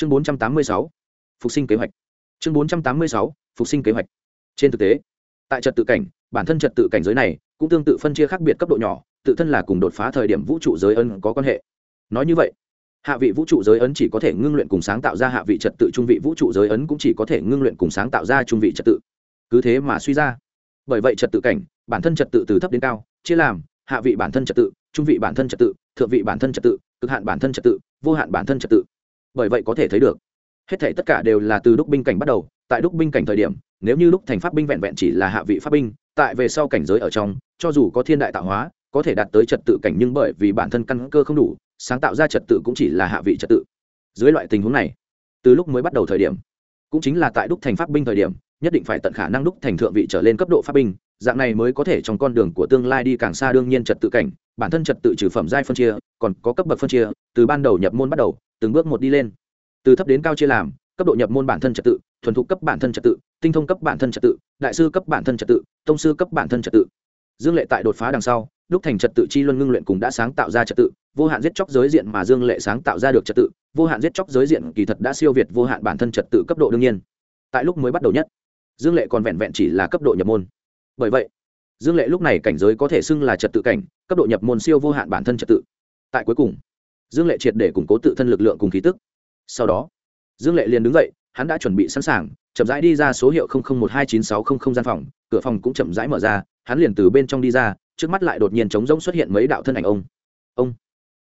chương bốn trăm tám mươi sáu, phục sinh kế hoạch. Chương bốn trăm tám mươi sáu, phục sinh kế hoạch. Trên thực tế, tại trật tự cảnh, bản thân trật tự cảnh giới này cũng tương tự phân chia khác biệt cấp độ nhỏ, tự thân là cùng đột phá thời điểm vũ trụ giới ân có quan hệ. Nói như vậy, hạ vị vũ trụ giới ấn chỉ có thể ngưng luyện cùng sáng tạo ra hạ vị trật tự trung vị vũ trụ giới ấn cũng chỉ có thể ngưng luyện cùng sáng tạo ra trung vị trật tự. Cứ thế mà suy ra. Bởi vậy trật tự cảnh, bản thân trật tự từ thấp đến cao, chia làm hạ vị bản thân trật tự, trung vị bản thân trật tự, thượng vị bản thân trật tự, cực hạn bản thân trật tự, vô hạn bản thân trật tự bởi vậy có thể thấy được. Hết thể tất cả đều là từ đúc binh cảnh bắt đầu, tại đúc binh cảnh thời điểm, nếu như lúc thành pháp binh vẹn vẹn chỉ là hạ vị pháp binh, tại về sau cảnh giới ở trong, cho dù có thiên đại tạo hóa, có thể đạt tới trật tự cảnh nhưng bởi vì bản thân căn cơ không đủ, sáng tạo ra trật tự cũng chỉ là hạ vị trật tự. Dưới loại tình huống này, từ lúc mới bắt đầu thời điểm, cũng chính là tại đúc thành pháp binh thời điểm, nhất định phải tận khả năng đúc thành thượng vị trở lên cấp độ pháp binh, dạng này mới có thể trong con đường của tương lai đi càng xa đương nhiên trật tự cảnh, bản thân trật tự trừ phẩm giai phân chia, còn có cấp bậc phân chia, từ ban đầu nhập môn bắt đầu từng bước một đi lên. Từ thấp đến cao chia làm, cấp độ nhập môn bản thân trật tự, thuần thục cấp bản thân trật tự, tinh thông cấp bản thân trật tự, đại sư cấp bản thân trật tự, tông sư cấp bản thân trật tự. Dương lệ tại đột phá đằng sau, đúc thành trật tự chi luân ngưng luyện cùng đã sáng tạo ra trật tự, vô hạn giết chóc giới diện mà dương lệ sáng tạo ra được trật tự, vô hạn giết chóc giới diện kỳ thật đã siêu việt vô hạn bản thân trật tự cấp độ đương nhiên. Tại lúc mới bắt đầu nhất, dương lệ còn vẹn vẹn chỉ là cấp độ nhập môn. Bởi vậy, dương lệ lúc này cảnh giới có thể xưng là trật tự cảnh, cấp độ nhập môn siêu vô hạn bản thân trật tự. Tại cuối cùng dương lệ triệt để củng cố tự thân lực lượng cùng khí tức. Sau đó, dương lệ liền đứng dậy, hắn đã chuẩn bị sẵn sàng, chậm rãi đi ra số hiệu một hai chín sáu không không gian phòng, cửa phòng cũng chậm rãi mở ra, hắn liền từ bên trong đi ra, trước mắt lại đột nhiên trống rông xuất hiện mấy đạo thân ảnh ông. Ông,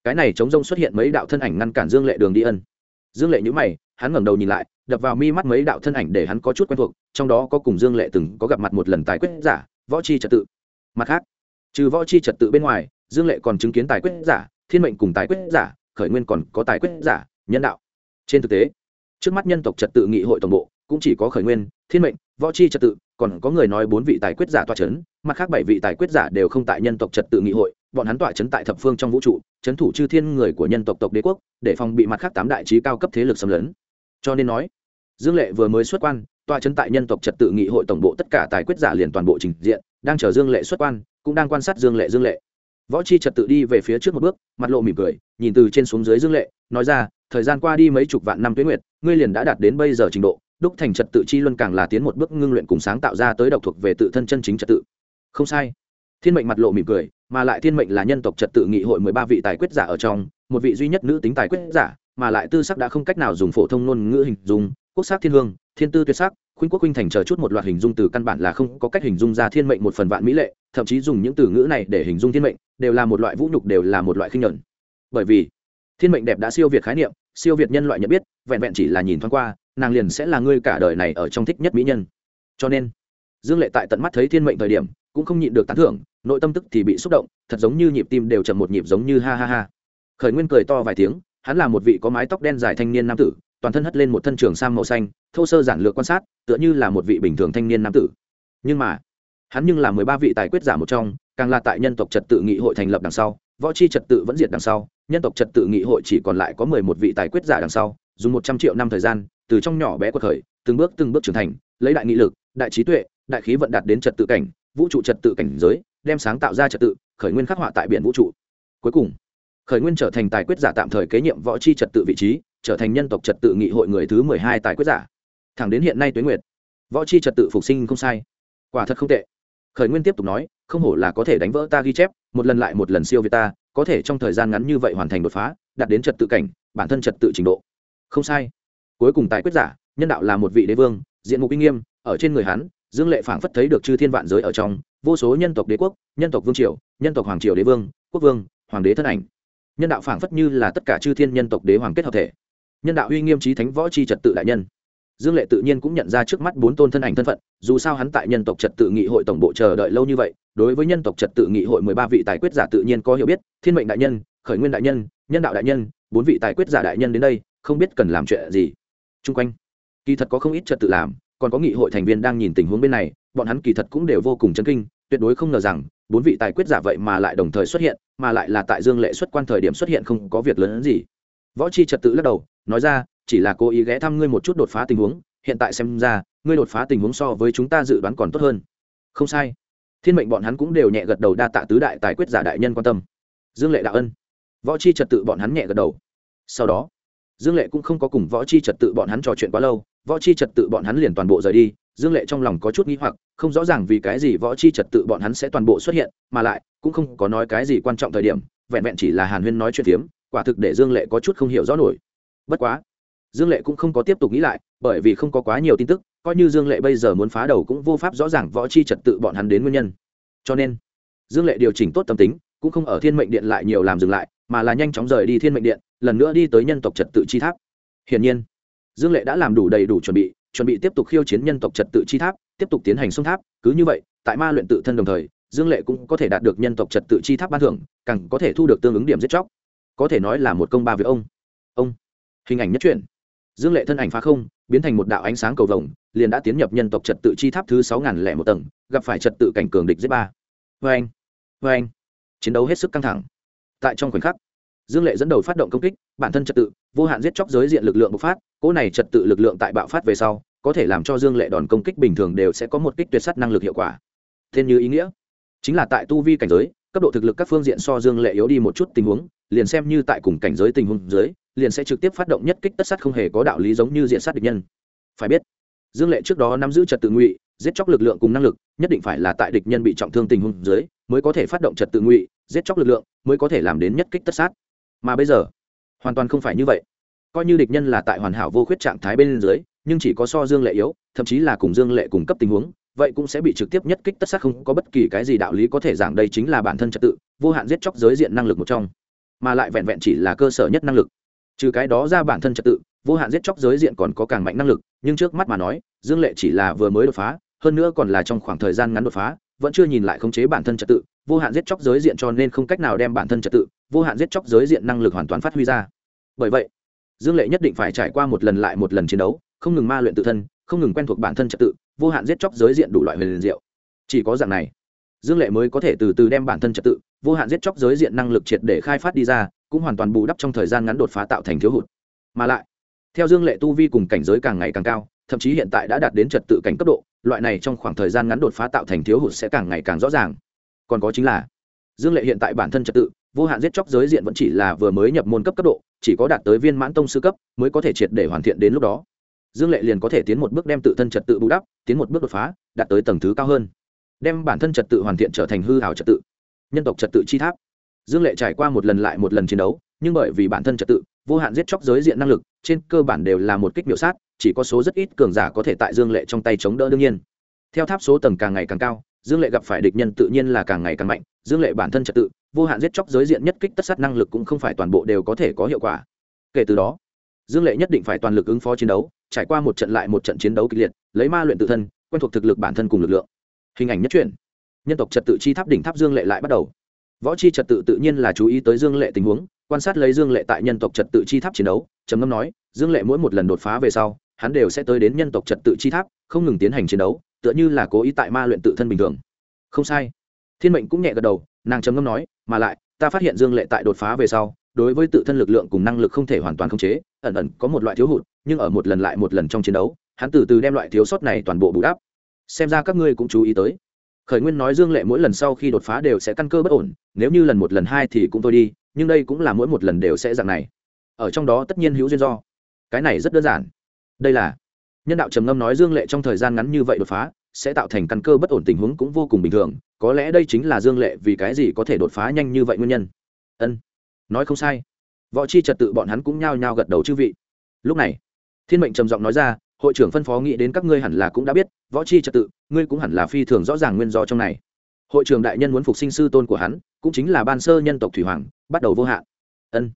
cái này trống rông xuất hiện mấy đạo thân ảnh ngăn cản dương lệ đường đi ân. Dương lệ nhữ mày, hắn ngẩng đầu nhìn lại, đập vào mi mắt mấy đạo thân ảnh để hắn có chút quen thuộc, trong đó có cùng dương lệ từng có gặp mặt một lần tài quyết giả, võ chi trật tự. Mặt khác, trừ võ chi trật tự bên ngoài, dương lệ còn chứng kiến tài quyết giả thiên mệnh cùng tài quyết giả, khởi nguyên còn có tài quyết giả, nhân đạo. Trên thực tế, trước mắt nhân tộc trật tự nghị hội tổng bộ cũng chỉ có khởi nguyên, thiên mệnh, võ chi trật tự, còn có người nói bốn vị tài quyết giả tọa chấn, mặt khác bảy vị tài quyết giả đều không tại nhân tộc trật tự nghị hội, bọn hắn tọa chấn tại thập phương trong vũ trụ, chấn thủ chư thiên người của nhân tộc tộc đế quốc, để phòng bị mặt khác tám đại trí cao cấp thế lực xâm lấn. Cho nên nói, dương lệ vừa mới xuất quan, tọa chấn tại nhân tộc trật tự nghị hội tổng bộ tất cả tài quyết giả liền toàn bộ trình diện, đang chờ dương lệ xuất quan, cũng đang quan sát dương lệ dương lệ võ chi trật tự đi về phía trước một bước, mặt lộ mỉm cười, nhìn từ trên xuống dưới dương lệ, nói ra, thời gian qua đi mấy chục vạn năm tuyến nguyệt, ngươi liền đã đạt đến bây giờ trình độ, đúc thành trật tự chi luân càng là tiến một bước ngưng luyện cùng sáng tạo ra tới độc thuộc về tự thân chân chính trật tự. Không sai. Thiên mệnh mặt lộ mỉm cười, mà lại thiên mệnh là nhân tộc trật tự nghị hội mười ba vị tài quyết giả ở trong, một vị duy nhất nữ tính tài quyết giả, mà lại tư sắc đã không cách nào dùng phổ thông ngôn ngữ hình dung quốc sắc thiên hương, thiên tư tuyệt sắc, khuynh quốc khuynh thành chờ chút một loạt hình dung từ căn bản là không có cách hình dung ra thiên mệnh một phần vạn mỹ lệ, thậm chí dùng những từ ngữ này để hình dung thiên mệnh, đều là một loại vũ nhục, đều là một loại khinh nhuận. Bởi vì, thiên mệnh đẹp đã siêu việt khái niệm, siêu việt nhân loại nhận biết, vẹn vẹn chỉ là nhìn thoáng qua, nàng liền sẽ là ngươi cả đời này ở trong thích nhất mỹ nhân. Cho nên, dương lệ tại tận mắt thấy thiên mệnh thời điểm, cũng không nhịn được tán thưởng, nội tâm tức thì bị xúc động, thật giống như nhịp tim đều chậm một nhịp giống như ha ha ha. Khởi nguyên cười to vài tiếng, hắn là một vị có mái tóc đen dài thanh niên nam tử toàn thân hất lên một thân trường sam màu xanh, thô sơ giản lược quan sát, tựa như là một vị bình thường thanh niên nam tử. Nhưng mà, hắn nhưng là mười ba vị tài quyết giả một trong, càng là tại nhân tộc trật tự nghị hội thành lập đằng sau, võ chi trật tự vẫn diệt đằng sau, nhân tộc trật tự nghị hội chỉ còn lại có mười một vị tài quyết giả đằng sau, dùng một trăm triệu năm thời gian, từ trong nhỏ bé của khởi từng bước từng bước trưởng thành, lấy đại nghị lực, đại trí tuệ, đại khí vận đạt đến trật tự cảnh, vũ trụ trật tự cảnh giới, đem sáng tạo ra trật tự, khởi nguyên khắc họa tại biển vũ trụ. Cuối cùng, khởi nguyên trở thành tài quyết giả tạm thời kế nhiệm võ chi trật tự vị trí trở thành nhân tộc trật tự nghị hội người thứ mười hai tài quyết giả. Thẳng đến hiện nay tuế nguyệt, võ chi trật tự phục sinh không sai. Quả thật không tệ. Khởi nguyên tiếp tục nói, không hổ là có thể đánh vỡ ta ghi chép, một lần lại một lần siêu việt ta, có thể trong thời gian ngắn như vậy hoàn thành đột phá, đạt đến trật tự cảnh, bản thân trật tự trình độ. Không sai. Cuối cùng tài quyết giả, nhân đạo là một vị đế vương, diện mục uy nghiêm, ở trên người hắn, dương lệ phảng phất thấy được chư thiên vạn giới ở trong, vô số nhân tộc đế quốc, nhân tộc vương triều, nhân tộc hoàng triều đế vương, quốc vương, hoàng đế thân ảnh. Nhân đạo phảng phất như là tất cả chư thiên nhân tộc đế hoàng kết hợp thể nhân đạo uy nghiêm trí thánh võ c h i trật tự đại nhân. Dương lệ tự nhiên cũng nhận ra trước mắt bốn tôn thân ảnh thân phận, dù sao hắn tại nhân tộc trật tự nghị hội tổng bộ chờ đợi lâu như vậy, đối với nhân tộc trật tự nghị hội mười ba vị tài quyết giả tự nhiên có hiểu biết, thiên mệnh đại nhân, khởi nguyên đại nhân nhân đạo đại nhân, bốn vị tài quyết giả đại nhân đến đây, không biết cần làm chuyện gì. Trung quanh, kỳ thật có không ít trật tự làm, còn có nghị hội thành viên đang nhìn tình huống bên này, bọn hắn kỳ thật cũng đều vô cùng chấn kinh, tuyệt đối không ngờ rằng, bốn vị tài quyết giả vậy mà lại đồng thời xuất hiện, mà lại là tại dương lệ xuất quan thời điểm xuất hiện không có việc lớn hơn gì. Võ chi trật tự lắc đầu nói ra, chỉ là cố ý ghé thăm ngươi một chút đột phá tình huống, hiện tại xem ra, ngươi đột phá tình huống so với chúng ta dự đoán còn tốt hơn. Không sai. Thiên mệnh bọn hắn cũng đều nhẹ gật đầu đa tạ tứ đại tài quyết giả đại nhân quan tâm. Dương lệ đạo ân. Võ chi trật tự bọn hắn nhẹ gật đầu. Sau đó, dương lệ cũng không có cùng võ chi trật tự bọn hắn trò chuyện quá lâu, võ chi trật tự bọn hắn liền toàn bộ rời đi, dương lệ trong lòng có chút nghĩ hoặc, không rõ ràng vì cái gì võ chi trật tự bọn hắn sẽ toàn bộ xuất hiện, mà lại, cũng không có nói cái gì quan trọng thời điểm, vẹn vẹn chỉ là hàn huyên nói chuyện phiếm, quả thực để dương lệ có chút không hiểu rõ nổi bất quá, dương lệ cũng không có tiếp tục nghĩ lại, bởi vì không có quá nhiều tin tức, coi như dương lệ bây giờ muốn phá đầu cũng vô pháp rõ ràng võ chi trật tự bọn hắn đến nguyên nhân. Cho nên, dương lệ điều chỉnh tốt tâm tính, cũng không ở thiên mệnh điện lại nhiều làm dừng lại, mà là nhanh chóng rời đi thiên mệnh điện, lần nữa đi tới nhân tộc trật tự chi tháp. Hiển nhiên, dương lệ đã làm đủ đầy đủ chuẩn bị chuẩn bị tiếp tục khiêu chiến nhân tộc trật tự chi tháp, tiếp tục tiến hành xung tháp, cứ như vậy, tại ma luyện tự thân đồng thời, dương lệ cũng có thể đạt được nhân tộc trật tự chi tháp ban thưởng, càng có thể thu được tương ứng điểm giết chóc. Có thể nói là một công ba với ông. Ông hình ảnh nhất truyện. Dương lệ thân ảnh phá không, biến thành một đạo ánh sáng cầu vồng, liền đã tiến nhập nhân tộc trật tự chi tháp thứ sáu ngàn lẻ một tầng, gặp phải trật tự cảnh cường địch giết ba. Vê anh vê anh. Chiến đấu hết sức căng thẳng. Tại trong khoảnh khắc, dương lệ dẫn đầu phát động công kích, bản thân trật tự, vô hạn giết chóc giới diện lực lượng bộc phát, cỗ này trật tự lực lượng tại bạo phát về sau, có thể làm cho dương lệ đòn công kích bình thường đều sẽ có một kích tuyệt sắt năng lực hiệu quả. Thêm như ý nghĩa, chính là tại tu vi cảnh giới, cấp độ thực lực các phương diện so dương lệ yếu đi một chút tình huống, liền xem như tại cùng cảnh giới tình huống dưới liền sẽ trực tiếp phát động nhất kích tất sát không hề có đạo lý giống như diện sát địch nhân. Phải biết, dương lệ trước đó nắm giữ trật tự ngụy, giết chóc lực lượng cùng năng lực, nhất định phải là tại địch nhân bị trọng thương tình huống dưới, mới có thể phát động trật tự ngụy, giết chóc lực lượng, mới có thể làm đến nhất kích tất sát. Mà bây giờ, hoàn toàn không phải như vậy. Coi như địch nhân là tại hoàn hảo vô khuyết trạng thái bên dưới, nhưng chỉ có so dương lệ yếu, thậm chí là cùng dương lệ cung cấp tình huống, vậy cũng sẽ bị trực tiếp nhất kích tất sát không có bất kỳ cái gì đạo lý có thể giảng đây chính là bản thân trật tự, vô hạn giết chóc giới diện năng lực một trong, mà lại vẹn vẹn chỉ là cơ sở nhất năng lực trừ cái đó ra bản thân trật tự, vô hạn giết chóc giới diện còn có càng mạnh năng lực, nhưng trước mắt mà nói, dương lệ chỉ là vừa mới đột phá, hơn nữa còn là trong khoảng thời gian ngắn đột phá, vẫn chưa nhìn lại khống chế bản thân trật tự, vô hạn giết chóc giới diện cho nên không cách nào đem bản thân trật tự, vô hạn giết chóc giới diện năng lực hoàn toàn phát huy ra. Bởi vậy, dương lệ nhất định phải trải qua một lần lại một lần chiến đấu, không ngừng ma luyện tự thân, không ngừng quen thuộc bản thân trật tự, vô hạn giết chóc giới diện đủ loại huyền liền diệu. Chỉ có dạng này, dương lệ mới có thể từ từ đem bản thân trật tự, vô hạn giết chóc giới diện năng lực triệt để khai phát đi ra cũng hoàn toàn bù đắp trong thời gian ngắn đột phá tạo thành thiếu hụt. Mà lại, theo dương lệ tu vi cùng cảnh giới càng ngày càng cao, thậm chí hiện tại đã đạt đến trật tự cảnh cấp độ, loại này trong khoảng thời gian ngắn đột phá tạo thành thiếu hụt sẽ càng ngày càng rõ ràng. Còn có chính là, dương lệ hiện tại bản thân trật tự, vô hạn giết chóc giới diện vẫn chỉ là vừa mới nhập môn cấp cấp độ, chỉ có đạt tới viên mãn tông sư cấp mới có thể triệt để hoàn thiện đến lúc đó. Dương lệ liền có thể tiến một bước đem tự thân trật tự bù đắp, tiến một bước đột phá, đạt tới tầng thứ cao hơn, đem bản thân trật tự hoàn thiện trở thành hư hảo trật tự, nhân tộc trật tự chi tháp dương lệ trải qua một lần lại một lần chiến đấu, nhưng bởi vì bản thân trật tự, vô hạn giết chóc giới diện năng lực, trên cơ bản đều là một kích biểu sát, chỉ có số rất ít cường giả có thể tại dương lệ trong tay chống đỡ đương nhiên. Theo tháp số tầng càng ngày càng cao, dương lệ gặp phải địch nhân tự nhiên là càng ngày càng mạnh, dương lệ bản thân trật tự, vô hạn giết chóc giới diện nhất kích tất sát năng lực cũng không phải toàn bộ đều có thể có hiệu quả. Kể từ đó, dương lệ nhất định phải toàn lực ứng phó chiến đấu, trải qua một trận lại một trận chiến đấu kịch liệt, lấy ma luyện tự thân, quen thuộc thực lực bản thân cùng lực lượng. Hình ảnh nhất truyền. Nhân tộc trật tự chi tháp đỉnh tháp dương lệ lại bắt đầu võ chi trật tự tự nhiên là chú ý tới dương lệ tình huống, quan sát lấy dương lệ tại nhân tộc trật tự chi tháp chiến đấu, trầm ngâm nói, dương lệ mỗi một lần đột phá về sau, hắn đều sẽ tới đến nhân tộc trật tự chi tháp, không ngừng tiến hành chiến đấu, tựa như là cố ý tại ma luyện tự thân bình thường. Không sai. Thiên mệnh cũng nhẹ gật đầu, nàng trầm ngâm nói, mà lại, ta phát hiện dương lệ tại đột phá về sau, đối với tự thân lực lượng cùng năng lực không thể hoàn toàn khống chế, ẩn ẩn có một loại thiếu hụt, nhưng ở một lần lại một lần trong chiến đấu, hắn từ từ đem loại thiếu sót này toàn bộ bù đắp. Xem ra các ngươi cũng chú ý tới khởi nguyên nói dương lệ mỗi lần sau khi đột phá đều sẽ căn cơ bất ổn, nếu như lần một, lần hai thì cũng thôi đi, nhưng đây cũng là mỗi một lần đều sẽ dạng này. Ở trong đó tất nhiên hữu duyên do. Cái này rất đơn giản. Đây là, nhân đạo trầm ngâm nói dương lệ trong thời gian ngắn như vậy đột phá, sẽ tạo thành căn cơ bất ổn tình huống cũng vô cùng bình thường, có lẽ đây chính là dương lệ vì cái gì có thể đột phá nhanh như vậy nguyên nhân. Ân, nói không sai. Võ chi trật tự bọn hắn cũng nhao nhao gật đầu chư vị. Lúc này, thiên mệnh trầm giọng nói ra hội trưởng phân phó nghĩ đến các ngươi hẳn là cũng đã biết, võ chi trật tự, ngươi cũng hẳn là phi thường rõ ràng nguyên do trong này. Hội trưởng đại nhân muốn phục sinh sư tôn của hắn, cũng chính là ban sơ nhân tộc thủy hoàng, bắt đầu vô hạn. Ân.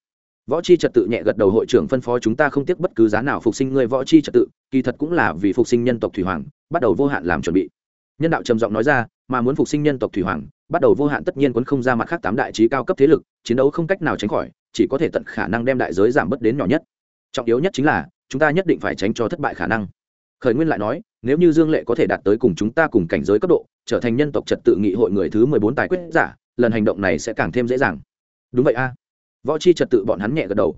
Võ chi trật tự nhẹ gật đầu hội trưởng phân phó chúng ta không tiếc bất cứ giá nào phục sinh ngươi võ chi trật tự, kỳ thật cũng là vì phục sinh nhân tộc thủy hoàng, bắt đầu vô hạn làm chuẩn bị. Nhân đạo trầm giọng nói ra, mà muốn phục sinh nhân tộc thủy hoàng, bắt đầu vô hạn tất nhiên quấn không ra mặt khác tám đại trí cao cấp thế lực, chiến đấu không cách nào tránh khỏi, chỉ có thể tận khả năng đem đại giới giảm bớt đến nhỏ nhất. Trọng yếu nhất chính là chúng ta nhất định phải tránh cho thất bại khả năng. Khởi nguyên lại nói, nếu như dương lệ có thể đạt tới cùng chúng ta cùng cảnh giới cấp độ, trở thành nhân tộc trật tự nghị hội người thứ mười bốn tài quyết giả, lần hành động này sẽ càng thêm dễ dàng. Đúng vậy a. Võ chi trật tự bọn hắn nhẹ gật đầu.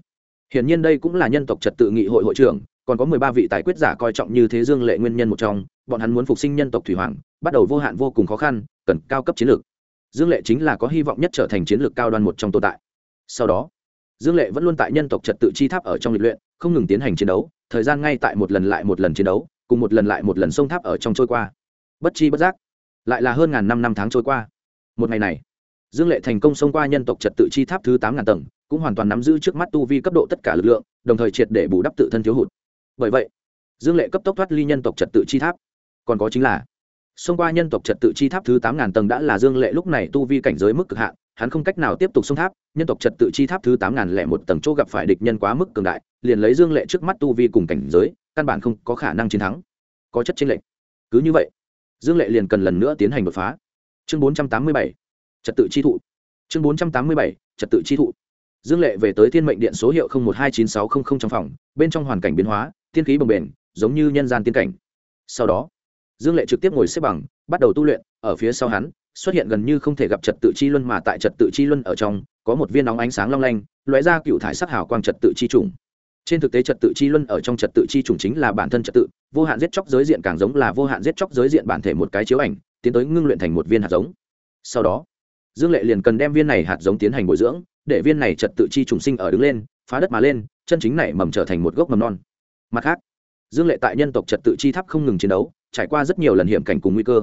Hiển nhiên đây cũng là nhân tộc trật tự nghị hội hội trưởng, còn có mười ba vị tài quyết giả coi trọng như thế dương lệ nguyên nhân một trong, bọn hắn muốn phục sinh nhân tộc thủy hoàng, bắt đầu vô hạn vô cùng khó khăn, cần cao cấp chiến lược. Dương lệ chính là có hy vọng nhất trở thành chiến lược cao đoan một trong tồn tại. Sau đó, dương lệ vẫn luôn tại nhân tộc trật tự chi tháp ở trong lịch luyện không ngừng tiến hành chiến đấu, thời gian ngay tại một lần lại một lần chiến đấu, cùng một lần lại một lần sông tháp ở trong trôi qua. Bất chi bất giác, lại là hơn ngàn năm năm tháng trôi qua. Một ngày này, dương lệ thành công xông qua nhân tộc trật tự chi tháp thứ tám ngàn tầng, cũng hoàn toàn nắm giữ trước mắt tu vi cấp độ tất cả lực lượng, đồng thời triệt để bù đắp tự thân thiếu hụt. Bởi vậy, dương lệ cấp tốc thoát ly nhân tộc trật tự chi tháp. Còn có chính là, xông qua nhân tộc trật tự chi tháp thứ tám ngàn tầng đã là dương lệ lúc này tu vi cảnh giới mức cực hạn hắn không cách nào tiếp tục xông tháp, nhân tộc trật tự chi tháp thứ tám ngàn lẻ một tầng chỗ gặp phải địch nhân quá mức cường đại, liền lấy dương lệ trước mắt tu vi cùng cảnh giới, căn bản không có khả năng chiến thắng. Có chất chênh lệch. Cứ như vậy, dương lệ liền cần lần nữa tiến hành đột phá. Chương bốn trăm tám mươi bảy, trật tự chi thụ. Chương bốn trăm tám mươi bảy, trật tự chi thụ. Dương lệ về tới thiên mệnh điện số hiệu một hai chín sáu trăm linh trong phòng, bên trong hoàn cảnh biến hóa, thiên khí bồng bềnh, giống như nhân gian tiên cảnh. Sau đó, dương lệ trực tiếp ngồi xếp bằng, bắt đầu tu luyện, ở phía sau hắn xuất hiện gần như không thể gặp trật tự chi luân mà tại trật tự chi luân ở trong, có một viên nóng ánh sáng long lanh, lóe ra cựu thải sắc hào quang trật tự chi trùng. Trên thực tế trật tự chi luân ở trong trật tự chi trùng chính là bản thân trật tự, vô hạn giết chóc giới diện càng giống là vô hạn giết chóc giới diện bản thể một cái chiếu ảnh, tiến tới ngưng luyện thành một viên hạt giống. Sau đó, dương lệ liền cần đem viên này hạt giống tiến hành bồi dưỡng, để viên này trật tự chi trùng sinh ở đứng lên, phá đất mà lên, chân chính này mầm trở thành một gốc mầm non. Mặt khác, dương lệ tại nhân tộc trật tự chi tháp không ngừng chiến đấu, trải qua rất nhiều lần hiểm cảnh cùng nguy cơ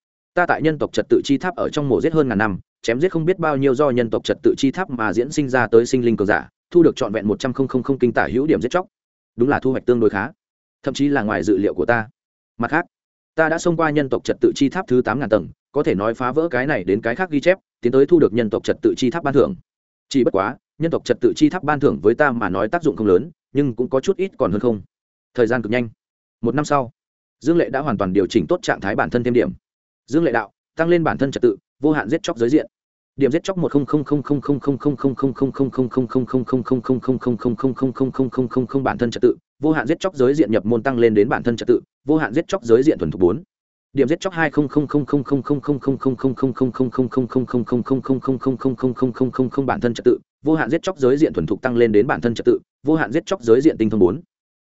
ta tại nhân tộc trật tự chi tháp ở trong mộ giết hơn ngàn năm, chém giết không biết bao nhiêu do nhân tộc trật tự chi tháp mà diễn sinh ra tới sinh linh cường giả, thu được trọn vẹn một trăm linh kinh tả hữu điểm giết chóc. Đúng là thu hoạch tương đối khá. Thậm chí là ngoài dự liệu của ta. Mặt khác, ta đã xông qua nhân tộc trật tự chi tháp thứ tám ngàn tầng, có thể nói phá vỡ cái này đến cái khác ghi chép, tiến tới thu được nhân tộc trật tự chi tháp ban thưởng. Chỉ bất quá, nhân tộc trật tự chi tháp ban thưởng với ta mà nói tác dụng không lớn, nhưng cũng có chút ít còn hơn không. Thời gian cực nhanh. Một năm sau, dương lệ đã hoàn toàn điều chỉnh tốt trạng thái bản thân thêm điểm dương lệ đạo tăng lên bản thân trật tự vô hạn giết chóc giới diện điểm giết chóc một bản thân trật tự vô hạn giết chóc giới diện nhập môn tăng lên đến bản thân trật tự vô hạn giết chóc giới diện thuần thục bốn điểm giết chóc hai bản thân trật tự vô hạn giết chóc giới diện thuần thục tăng lên đến bản thân trật tự vô hạn giết chóc giới diện tinh thông bốn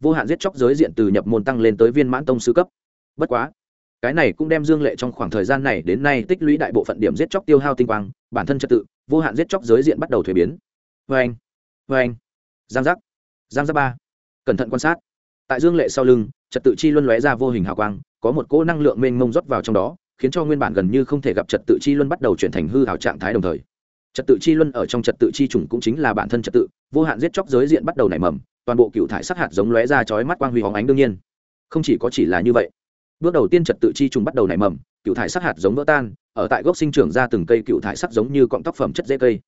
vô hạn giết chóc giới diện từ nhập môn tăng lên tới viên mãn tông sư cấp. Bất quá, cái này cũng đem dương lệ trong khoảng thời gian này đến nay tích lũy đại bộ phận điểm giết chóc tiêu hao tinh quang, bản thân trật tự, vô hạn giết chóc giới diện bắt đầu thuế biến. Vê anh vê anh. Giang giác giang giác ba. Cẩn thận quan sát. Tại dương lệ sau lưng, trật tự chi luân lóe ra vô hình hào quang, có một cỗ năng lượng mênh mông rót vào trong đó, khiến cho nguyên bản gần như không thể gặp trật tự chi luân bắt đầu chuyển thành hư hào trạng thái đồng thời. Trật tự chi luân ở trong trật tự chi chủng cũng chính là bản thân trật tự, vô hạn giết chóc giới diện bắt đầu nảy mầm toàn bộ cựu thải sắc hạt giống lóe ra chói mắt quang huy hóng ánh đương nhiên. Không chỉ có chỉ là như vậy, bước đầu tiên trật tự chi trùng bắt đầu nảy mầm, cựu thải sắc hạt giống vỡ tan, ở tại gốc sinh trưởng ra từng cây cựu thải sắc giống như cọng tóc phẩm chất dễ cây.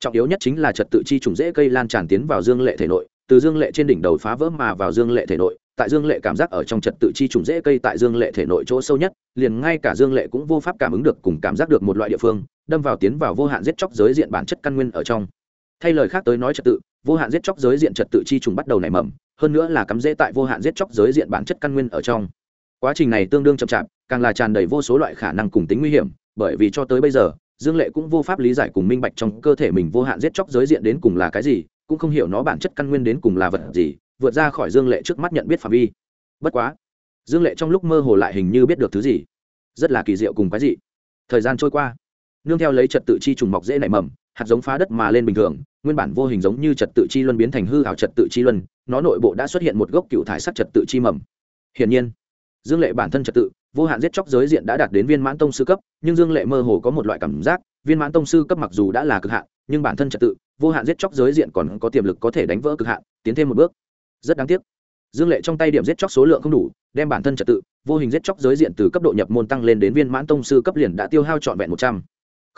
Trọng yếu nhất chính là trật tự chi trùng dễ cây lan tràn tiến vào dương lệ thể nội, từ dương lệ trên đỉnh đầu phá vỡ mà vào dương lệ thể nội, tại dương lệ cảm giác ở trong trật tự chi trùng dễ cây tại dương lệ thể nội chỗ sâu nhất, liền ngay cả dương lệ cũng vô pháp cảm ứng được cùng cảm giác được một loại địa phương, đâm vào tiến vào vô hạn giết chóc giới diện bản chất căn nguyên ở trong. Thay lời khác tới nói trật tự vô hạn giết chóc giới diện trật tự chi trùng bắt đầu nảy mầm, hơn nữa là cắm rễ tại vô hạn giết chóc giới diện bản chất căn nguyên ở trong. Quá trình này tương đương chậm chạp, càng là tràn đầy vô số loại khả năng cùng tính nguy hiểm, bởi vì cho tới bây giờ, dương lệ cũng vô pháp lý giải cùng minh bạch trong cơ thể mình vô hạn giết chóc giới diện đến cùng là cái gì, cũng không hiểu nó bản chất căn nguyên đến cùng là vật gì, vượt ra khỏi dương lệ trước mắt nhận biết phạm vi. Bất quá, dương lệ trong lúc mơ hồ lại hình như biết được thứ gì. Rất là kỳ diệu cùng cái gì thời gian trôi qua, nương theo lấy trật tự chi trùng mọc dễ nảy mầm, hạt giống phá đất mà lên bình thường nguyên bản vô hình giống như trật tự chi luân biến thành hư ảo trật tự chi luân, nó nội bộ đã xuất hiện một gốc cựu thải sắc trật tự chi mầm. Hiển nhiên, dương lệ bản thân trật tự, vô hạn giết chóc giới diện đã đạt đến viên mãn tông sư cấp, nhưng dương lệ mơ hồ có một loại cảm giác, viên mãn tông sư cấp mặc dù đã là cực hạn, nhưng bản thân trật tự, vô hạn giết chóc giới diện còn có tiềm lực có thể đánh vỡ cực hạn, tiến thêm một bước. Rất đáng tiếc. Dương lệ trong tay điểm giết chóc số lượng không đủ, đem bản thân trật tự, vô hình giết chóc giới diện từ cấp độ nhập môn tăng lên đến viên mãn tông sư cấp liền đã tiêu hao trọn vẹn một trăm.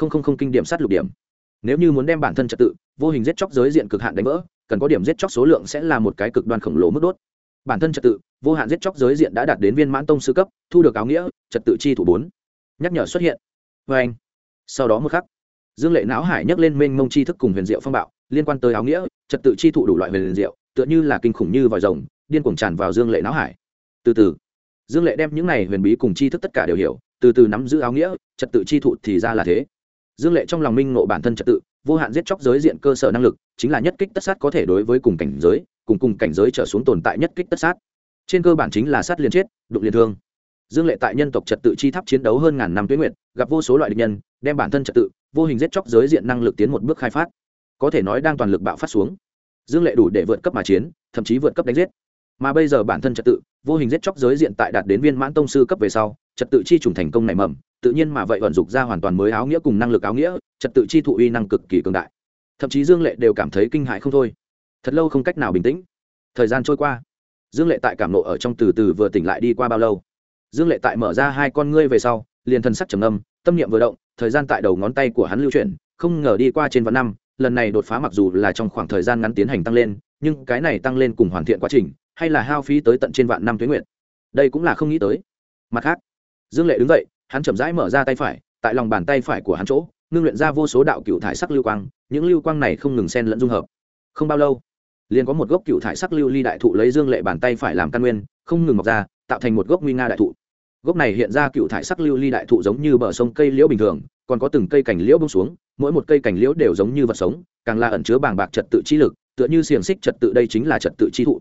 Linh kinh điểm sát lục điểm. Nếu như muốn đem bản thân trật tự vô hình giết chóc giới diện cực hạn đánh vỡ, cần có điểm giết chóc số lượng sẽ là một cái cực đoan khổng lồ mức đốt. Bản thân trật tự, vô hạn giết chóc giới diện đã đạt đến viên mãn tông sư cấp, thu được áo nghĩa, trật tự chi thủ bốn. Nhắc nhở xuất hiện. Vê anh. Sau đó một khắc, dương lệ não hải nhắc lên mênh mông chi thức cùng huyền diệu phong bạo, liên quan tới áo nghĩa, trật tự chi thụ đủ loại huyền diệu, tựa như là kinh khủng như vòi rồng, điên cuồng tràn vào dương lệ não hải. Từ từ, dương lệ đem những này huyền bí cùng chi thức tất cả đều hiểu, từ từ nắm giữ áo nghĩa, trật tự chi thụ thì ra là thế. Dương lệ trong lòng minh ngộ bản thân trật tự vô hạn giết chóc giới diện cơ sở năng lực, chính là nhất kích tất sát có thể đối với cùng cảnh giới, cùng cùng cảnh giới trở xuống tồn tại nhất kích tất sát. Trên cơ bản chính là sát liền chết, đụng liền thương. Dương lệ tại nhân tộc trật tự chi tháp chiến đấu hơn ngàn năm tuyến nguyện gặp vô số loại địch nhân, đem bản thân trật tự, vô hình giết chóc giới diện năng lực tiến một bước khai phát. Có thể nói đang toàn lực bạo phát xuống. Dương lệ đủ để vượt cấp mà chiến, thậm chí vượt cấp đánh giết. Mà bây giờ bản thân trật tự, vô hình giết chóc giới diện tại đạt đến viên mãn tông sư cấp về sau, trật tự chi trùng thành công nảy mầm, tự nhiên mà vậy vận dục ra hoàn toàn mới áo nghĩa cùng năng lực áo nghĩa trật tự chi thụ uy năng cực kỳ cường đại. Thậm chí dương lệ đều cảm thấy kinh hại không thôi. Thật lâu không cách nào bình tĩnh. Thời gian trôi qua. Dương lệ tại cảm nộ ở trong từ từ vừa tỉnh lại đi qua bao lâu. Dương lệ tại mở ra hai con ngươi về sau, liền thân sắc trầm âm tâm niệm vừa động, thời gian tại đầu ngón tay của hắn lưu chuyển, không ngờ đi qua trên vạn năm, lần này đột phá mặc dù là trong khoảng thời gian ngắn tiến hành tăng lên, nhưng cái này tăng lên cùng hoàn thiện quá trình, hay là hao phí tới tận trên vạn năm tuế nguyện đây cũng là không nghĩ tới. Mặt khác, dương lệ đứng dậy, hắn chậm rãi mở ra tay phải, tại lòng bàn tay phải của hắn chỗ ngưng luyện ra vô số đạo cựu thải sắc lưu quang, những lưu quang này không ngừng xen lẫn dung hợp. Không bao lâu, liền có một gốc cựu thải sắc lưu ly đại thụ lấy dương lệ bàn tay phải làm căn nguyên, không ngừng mọc ra, tạo thành một gốc nguy nga đại thụ. Gốc này hiện ra cựu thải sắc lưu ly đại thụ giống như bờ sông cây liễu bình thường, còn có từng cây cành liễu bông xuống, mỗi một cây cành liễu đều giống như vật sống, càng là ẩn chứa bàng bạc trật tự chi lực, tựa như xiềng xích trật tự đây chính là trật tự chi thụ.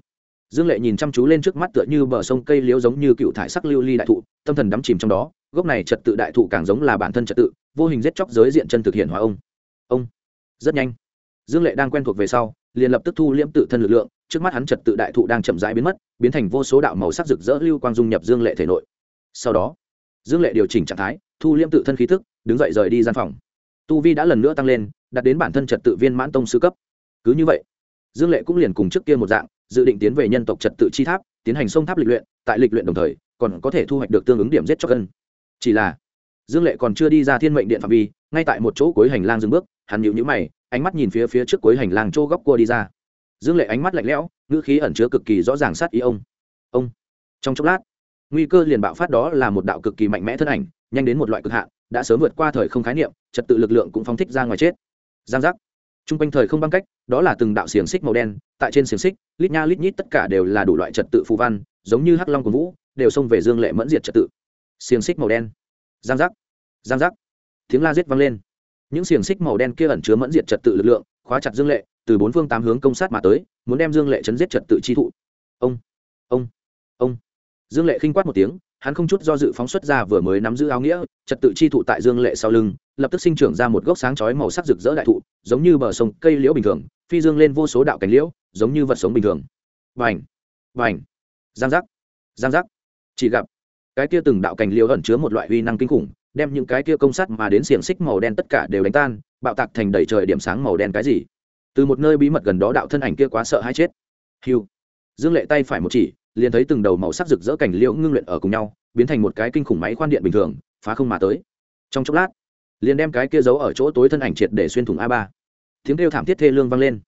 Dương lệ nhìn chăm chú lên trước mắt tựa như bờ sông cây liễu giống như cựu thải sắc lưu ly đại thụ, tâm thần đắm chìm trong đó gốc này trật tự đại thụ càng giống là bản thân trật tự, vô hình giết chóc giới diện chân thực hiện hóa ông. Ông, rất nhanh. Dương lệ đang quen thuộc về sau, liền lập tức thu liễm tự thân lực lượng, trước mắt hắn trật tự đại thụ đang chậm rãi biến mất, biến thành vô số đạo màu sắc rực rỡ lưu quang dung nhập dương lệ thể nội. Sau đó, dương lệ điều chỉnh trạng thái, thu liễm tự thân khí thức đứng dậy rời đi gian phòng. Tu vi đã lần nữa tăng lên, đạt đến bản thân trật tự viên mãn tông sư cấp. Cứ như vậy, dương lệ cũng liền cùng trước kia một dạng, dự định tiến về nhân tộc trật tự chi tháp, tiến hành sông tháp lịch luyện, tại lịch luyện đồng thời, còn có thể thu hoạch được tương ứng điểm giết cho cân chỉ là, dương lệ còn chưa đi ra thiên mệnh điện phạm vi, ngay tại một chỗ cuối hành lang dừng bước, hắn nhịu nhữ mày, ánh mắt nhìn phía phía trước cuối hành lang chỗ góc cua đi ra. Dương lệ ánh mắt lạnh lẽo, ngữ khí ẩn chứa cực kỳ rõ ràng sát ý ông. Ông, trong chốc lát, nguy cơ liền bạo phát đó là một đạo cực kỳ mạnh mẽ thân ảnh, nhanh đến một loại cực hạn, đã sớm vượt qua thời không khái niệm, trật tự lực lượng cũng phóng thích ra ngoài chết. Giang giác. T r u n g quanh thời không băng cách, đó là từng đạo xiềng xích màu đen, tại trên xiềng xích, lít nha lít nhít tất cả đều là đủ loại trật tự phù văn, giống như hắc long của vũ, đều xông về dương lệ mẫn diệt trật tự xiềng xích màu đen. Giang giác. Giang giác. Tiếng la giết vang lên. Những xiềng xích màu đen kia ẩn chứa mẫn diệt trật tự lực lượng, khóa chặt dương lệ, từ bốn phương tám hướng công sát mà tới, muốn đem dương lệ chấn giết trật tự chi thụ. Ông. Ông. Ông. Dương lệ khinh quát một tiếng, hắn không chút do dự phóng xuất ra vừa mới nắm giữ áo nghĩa, trật tự chi thụ tại dương lệ sau lưng, lập tức sinh trưởng ra một gốc sáng chói màu sắc rực rỡ đại thụ, giống như bờ sông cây liễu bình thường, phi dương lên vô số đạo cánh liễu, giống như vật sống bình thường. Vành vành giang giác. Giang giác. Chỉ gặp cái kia từng đạo cành liêu ẩn chứa một loại uy năng kinh khủng, đem những cái kia công sắt mà đến xiềng xích màu đen tất cả đều đánh tan, bạo tạc thành đầy trời điểm sáng màu đen cái gì. Từ một nơi bí mật gần đó đạo thân ảnh kia quá sợ hãi chết. Hiu dương lệ tay phải một chỉ, liền thấy từng đầu màu sắc rực rỡ cảnh liễu ngưng luyện ở cùng nhau, biến thành một cái kinh khủng máy khoan điện bình thường, phá không mà tới. Trong chốc lát, liền đem cái kia giấu ở chỗ tối thân ảnh triệt để xuyên thủng a ba. Tiếng kêu thảm thiết thê lương vang lên.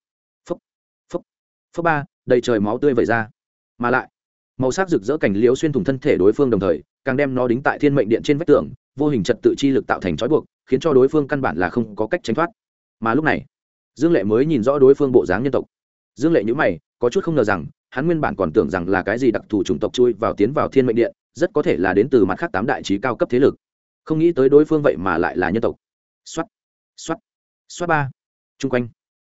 Phúc phúc phúc ba, đầy trời máu tươi vẩy ra. Mà lại màu sắc rực rỡ cảnh liễu xuyên thủng thân thể đối phương đồng thời, càng đem nó đính tại thiên mệnh điện trên vách tường, vô hình trật tự chi lực tạo thành trói buộc, khiến cho đối phương căn bản là không có cách tránh thoát. Mà lúc này, dương lệ mới nhìn rõ đối phương bộ dáng nhân tộc. Dương lệ nhữ mày, có chút không ngờ rằng, hắn nguyên bản còn tưởng rằng là cái gì đặc thù chủng tộc chui vào tiến vào thiên mệnh điện, rất có thể là đến từ mặt khác tám đại trí cao cấp thế lực. Không nghĩ tới đối phương vậy mà lại là nhân tộc. X o á t x o á t x o á t ba. Chung quanh,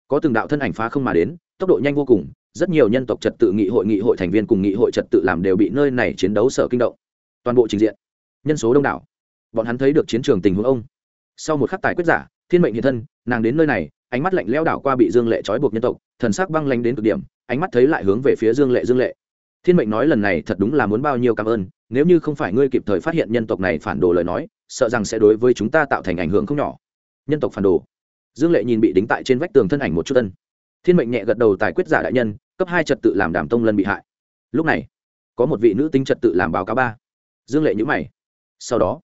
có từng đạo thân ảnh phá không mà đến, tốc độ nhanh vô cùng rất nhiều nhân tộc trật tự nghị hội nghị hội thành viên cùng nghị hội trật tự làm đều bị nơi này chiến đấu sở kinh động. Toàn bộ trình diện, nhân số đông đảo. Bọn hắn thấy được chiến trường tình huống ông. Sau một khắc tài quyết giả, thiên mệnh hiện thân, nàng đến nơi này, ánh mắt lạnh lẽo đảo qua bị dương lệ trói buộc nhân tộc, thần sắc băng lanh đến cực điểm, ánh mắt thấy lại hướng về phía dương lệ dương lệ. Thiên mệnh nói lần này thật đúng là muốn bao nhiêu cảm ơn, nếu như không phải ngươi kịp thời phát hiện nhân tộc này phản đồ lời nói, sợ rằng sẽ đối với chúng ta tạo thành ảnh hưởng không nhỏ. Nhân tộc phản đồ. Dương lệ nhìn bị đính tại trên vách tường thân ảnh một chút tân thiên mệnh nhẹ gật đầu tài quyết giả đại nhân cấp hai trật tự làm đảm tông lân bị hại. Lúc này, có một vị nữ tính trật tự làm báo cáo ba. Dương lệ nhữ mày. Sau đó,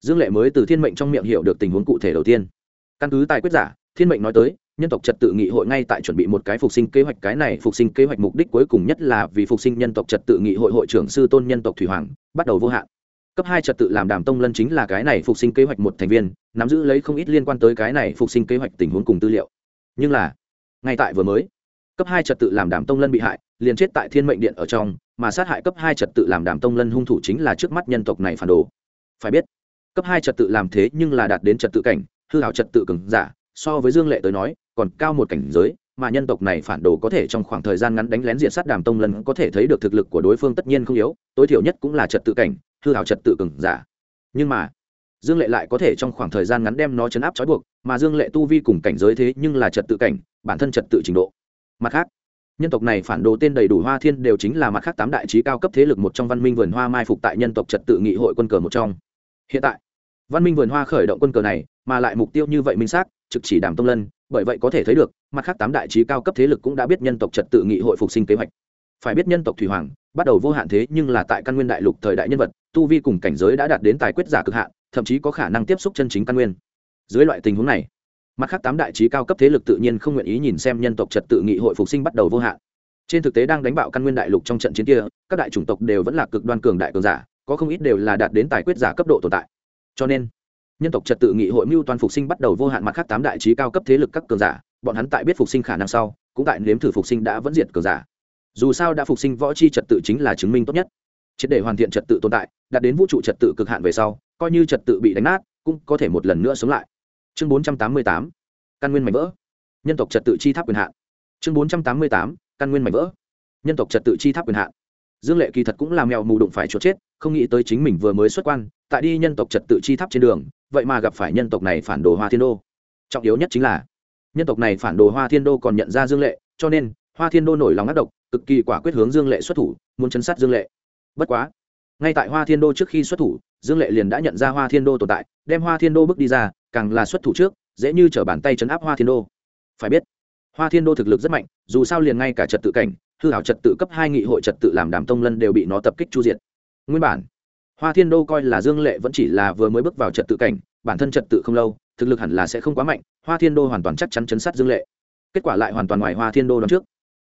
dương lệ mới từ thiên mệnh trong miệng hiểu được tình huống cụ thể đầu tiên. Căn cứ tài quyết giả, thiên mệnh nói tới, nhân tộc trật tự nghị hội ngay tại chuẩn bị một cái phục sinh kế hoạch, cái này phục sinh kế hoạch mục đích cuối cùng nhất là vì phục sinh nhân tộc trật tự nghị hội hội trưởng sư tôn nhân tộc thủy hoàng, bắt đầu vô hạn. Cấp hai trật tự làm đàm tông lân chính là cái này phục sinh kế hoạch một thành viên, nắm giữ lấy không ít liên quan tới cái này phục sinh kế hoạch tình huống cùng tư liệu. Nhưng là, ngay tại vừa mới cấp hai trật tự làm đàm tông lân bị hại, liền chết tại thiên mệnh điện ở trong, mà sát hại cấp hai trật tự làm đàm tông lân hung thủ chính là trước mắt nhân tộc này phản đồ. Phải biết, cấp hai trật tự làm thế nhưng là đạt đến trật tự cảnh, hư hảo trật tự cường giả, so với dương lệ tới nói, còn cao một cảnh giới, mà nhân tộc này phản đồ có thể trong khoảng thời gian ngắn đánh lén diện sát đàm tông lân có thể thấy được thực lực của đối phương tất nhiên không yếu, tối thiểu nhất cũng là trật tự cảnh, hư hảo trật tự cường giả. Nhưng mà, dương lệ lại có thể trong khoảng thời gian ngắn đem nó chấn áp trói buộc, mà dương lệ tu vi cùng cảnh giới thế nhưng là trật tự cảnh, bản thân trật tự trình độ mặt khác, nhân tộc này phản đồ tên đầy đủ hoa thiên đều chính là mặt khác tám đại trí cao cấp thế lực một trong văn minh vườn hoa mai phục tại nhân tộc trật tự nghị hội quân cờ một trong. Hiện tại, văn minh vườn hoa khởi động quân cờ này, mà lại mục tiêu như vậy minh xác, trực chỉ đàm tông lân, bởi vậy có thể thấy được, mặt khác tám đại trí cao cấp thế lực cũng đã biết nhân tộc trật tự nghị hội phục sinh kế hoạch. Phải biết nhân tộc thủy hoàng, bắt đầu vô hạn thế nhưng là tại căn nguyên đại lục thời đại nhân vật, tu vi cùng cảnh giới đã đạt đến tài quyết giả cực hạn, thậm chí có khả năng tiếp xúc chân chính căn nguyên. Dưới loại tình huống này mặt khác tám đại trí cao cấp thế lực tự nhiên không nguyện ý nhìn xem nhân tộc trật tự nghị hội phục sinh bắt đầu vô hạn. Trên thực tế đang đánh bạo căn nguyên đại lục trong trận chiến kia, các đại chủng tộc đều vẫn là cực đoan cường đại cường giả, có không ít đều là đạt đến tài quyết giả cấp độ tồn tại. Cho nên, nhân tộc trật tự nghị hội mưu toàn phục sinh bắt đầu vô hạn mặt khác tám đại trí cao cấp thế lực các cường giả, bọn hắn tại biết phục sinh khả năng sau, cũng tại nếm thử phục sinh đã vẫn diệt cường giả. Dù sao đã phục sinh võ chi trật tự chính là chứng minh tốt nhất. Triệt để hoàn thiện trật tự tồn tại, đạt đến vũ trụ trật tự cực hạn về sau, coi như trật tự bị đánh nát, cũng có thể một lần nữa sống lại chương bốn trăm tám mươi tám, căn nguyên mảnh vỡ. Nhân tộc trật tự chi tháp quyền hạn. Chương bốn trăm tám mươi tám, căn nguyên mảnh vỡ. Nhân tộc trật tự chi tháp quyền hạn. Dương lệ kỳ thật cũng làm mèo mù đụng phải chuột chết, không nghĩ tới chính mình vừa mới xuất quan, tại đi nhân tộc trật tự chi tháp trên đường, vậy mà gặp phải nhân tộc này phản đồ hoa thiên đô. Trọng yếu nhất chính là, nhân tộc này phản đồ hoa thiên đô còn nhận ra dương lệ, cho nên, hoa thiên đô nổi lòng ác độc, cực kỳ quả quyết hướng dương lệ xuất thủ, muốn chấn sát dương lệ. Bất quá, ngay tại hoa thiên đô trước khi xuất thủ, dương lệ liền đã nhận ra hoa thiên đô tồn tại, đem hoa thiên đô bước đi ra càng là xuất thủ trước, dễ như t bàn tay chấn áp hoa thiên đô. Phải biết, hoa thiên đô thực lực rất mạnh, dù sao liền ngay cả trật tự cảnh, hư hảo trật tự cấp hai nghị hội trật tự làm đàm tông lân đều bị nó tập kích chu diệt. Nguyên bản, hoa thiên đô coi là dương lệ vẫn chỉ là vừa mới bước vào trật tự cảnh, bản thân trật tự không lâu, thực lực hẳn là sẽ không quá mạnh, hoa thiên đô hoàn toàn chắc chắn chấn sát dương lệ. Kết quả lại hoàn toàn ngoài hoa thiên đô đón trước.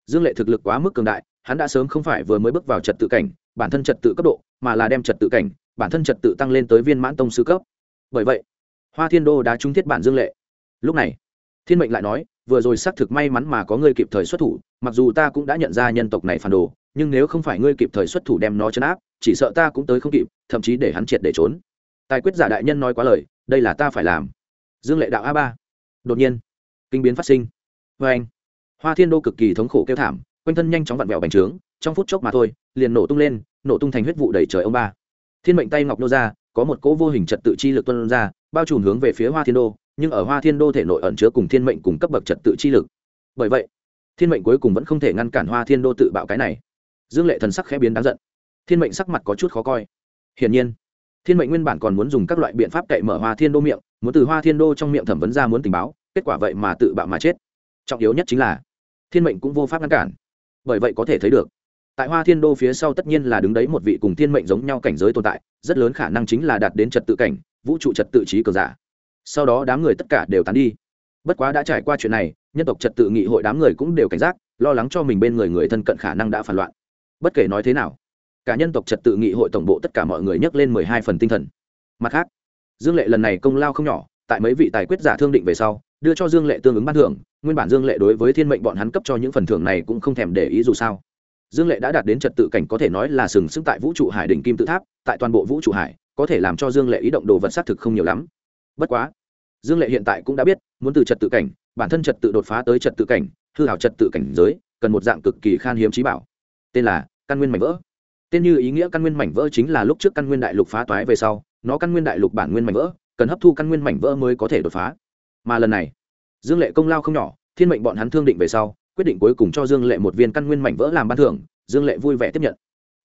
Dương lệ thực lực quá mức cường đại, hắn đã sớm không phải vừa mới bước vào trật tự cảnh, bản thân trật tự cấp độ, mà là đem trật tự cảnh, bản thân trật tự tăng lên tới viên mãn tông sư cấp. Bởi vậy hoa thiên đô đã trúng thiết bản dương lệ. Lúc này, thiên mệnh lại nói, vừa rồi xác thực may mắn mà có ngươi kịp thời xuất thủ, mặc dù ta cũng đã nhận ra nhân tộc này phản đồ, nhưng nếu không phải ngươi kịp thời xuất thủ đem nó chấn áp, chỉ sợ ta cũng tới không kịp, thậm chí để hắn triệt để trốn. Tài quyết giả đại nhân nói quá lời, đây là ta phải làm. Dương lệ đạo a ba. Đột nhiên, kinh biến phát sinh. Vê anh, hoa thiên đô cực kỳ thống khổ kêu thảm, quanh thân nhanh chóng vặn vẹo bành trướng, trong phút chốc mà thôi, liền nổ tung lên, nổ tung thành huyết vụ đầy trời ông ba. Thiên mệnh tay ngọc nô ra có một cỗ vô hình trật tự chi lực tuân ra, bao trùm hướng về phía hoa thiên đô, nhưng ở hoa thiên đô thể nội ẩn chứa cùng thiên mệnh cùng cấp bậc trật tự chi lực. Bởi vậy, thiên mệnh cuối cùng vẫn không thể ngăn cản hoa thiên đô tự bạo cái này. Dương lệ thần sắc khẽ biến đáng giận. Thiên mệnh sắc mặt có chút khó coi. Hiển nhiên, thiên mệnh nguyên bản còn muốn dùng các loại biện pháp cậy mở hoa thiên đô miệng, muốn từ hoa thiên đô trong miệng thẩm vấn ra muốn tình báo, kết quả vậy mà tự bạo mà chết. Trọng yếu nhất chính là, thiên mệnh cũng vô pháp ngăn cản. Bởi vậy có thể thấy được tại hoa thiên đô phía sau tất nhiên là đứng đấy một vị cùng thiên mệnh giống nhau cảnh giới tồn tại, rất lớn khả năng chính là đạt đến trật tự cảnh, vũ trụ trật tự trí cờ giả. Sau đó đám người tất cả đều tán đi. Bất quá đã trải qua chuyện này, nhân tộc trật tự nghị hội đám người cũng đều cảnh giác, lo lắng cho mình bên người người thân cận khả năng đã phản loạn. Bất kể nói thế nào, cả nhân tộc trật tự nghị hội tổng bộ tất cả mọi người nhắc lên mười hai phần tinh thần. Mặt khác, dương lệ lần này công lao không nhỏ, tại mấy vị tài quyết giả thương định về sau, đưa cho dương lệ tương ứng ban thưởng, nguyên bản dương lệ đối với thiên mệnh bọn hắn cấp cho những phần thưởng này cũng không thèm để ý dù sao dương lệ đã đạt đến trật tự cảnh có thể nói là sừng sững tại vũ trụ hải đỉnh kim tự tháp, tại toàn bộ vũ trụ hải, có thể làm cho dương lệ ý động đồ vật xác thực không nhiều lắm. Bất quá, dương lệ hiện tại cũng đã biết, muốn từ trật tự cảnh, bản thân trật tự đột phá tới trật tự cảnh, hư hảo trật tự cảnh giới, cần một dạng cực kỳ khan hiếm trí bảo. Tên là căn nguyên mảnh vỡ. Tên như ý nghĩa căn nguyên mảnh vỡ chính là lúc trước căn nguyên đại lục phá toái về sau, nó căn nguyên đại lục bản nguyên mảnh vỡ, cần hấp thu căn nguyên mảnh vỡ mới có thể đột phá. Mà lần này, dương lệ công lao không nhỏ, thiên mệnh bọn hắn thương định về sau quyết định cuối cùng cho dương lệ một viên căn nguyên mảnh vỡ làm ban thưởng, dương lệ vui vẻ tiếp nhận.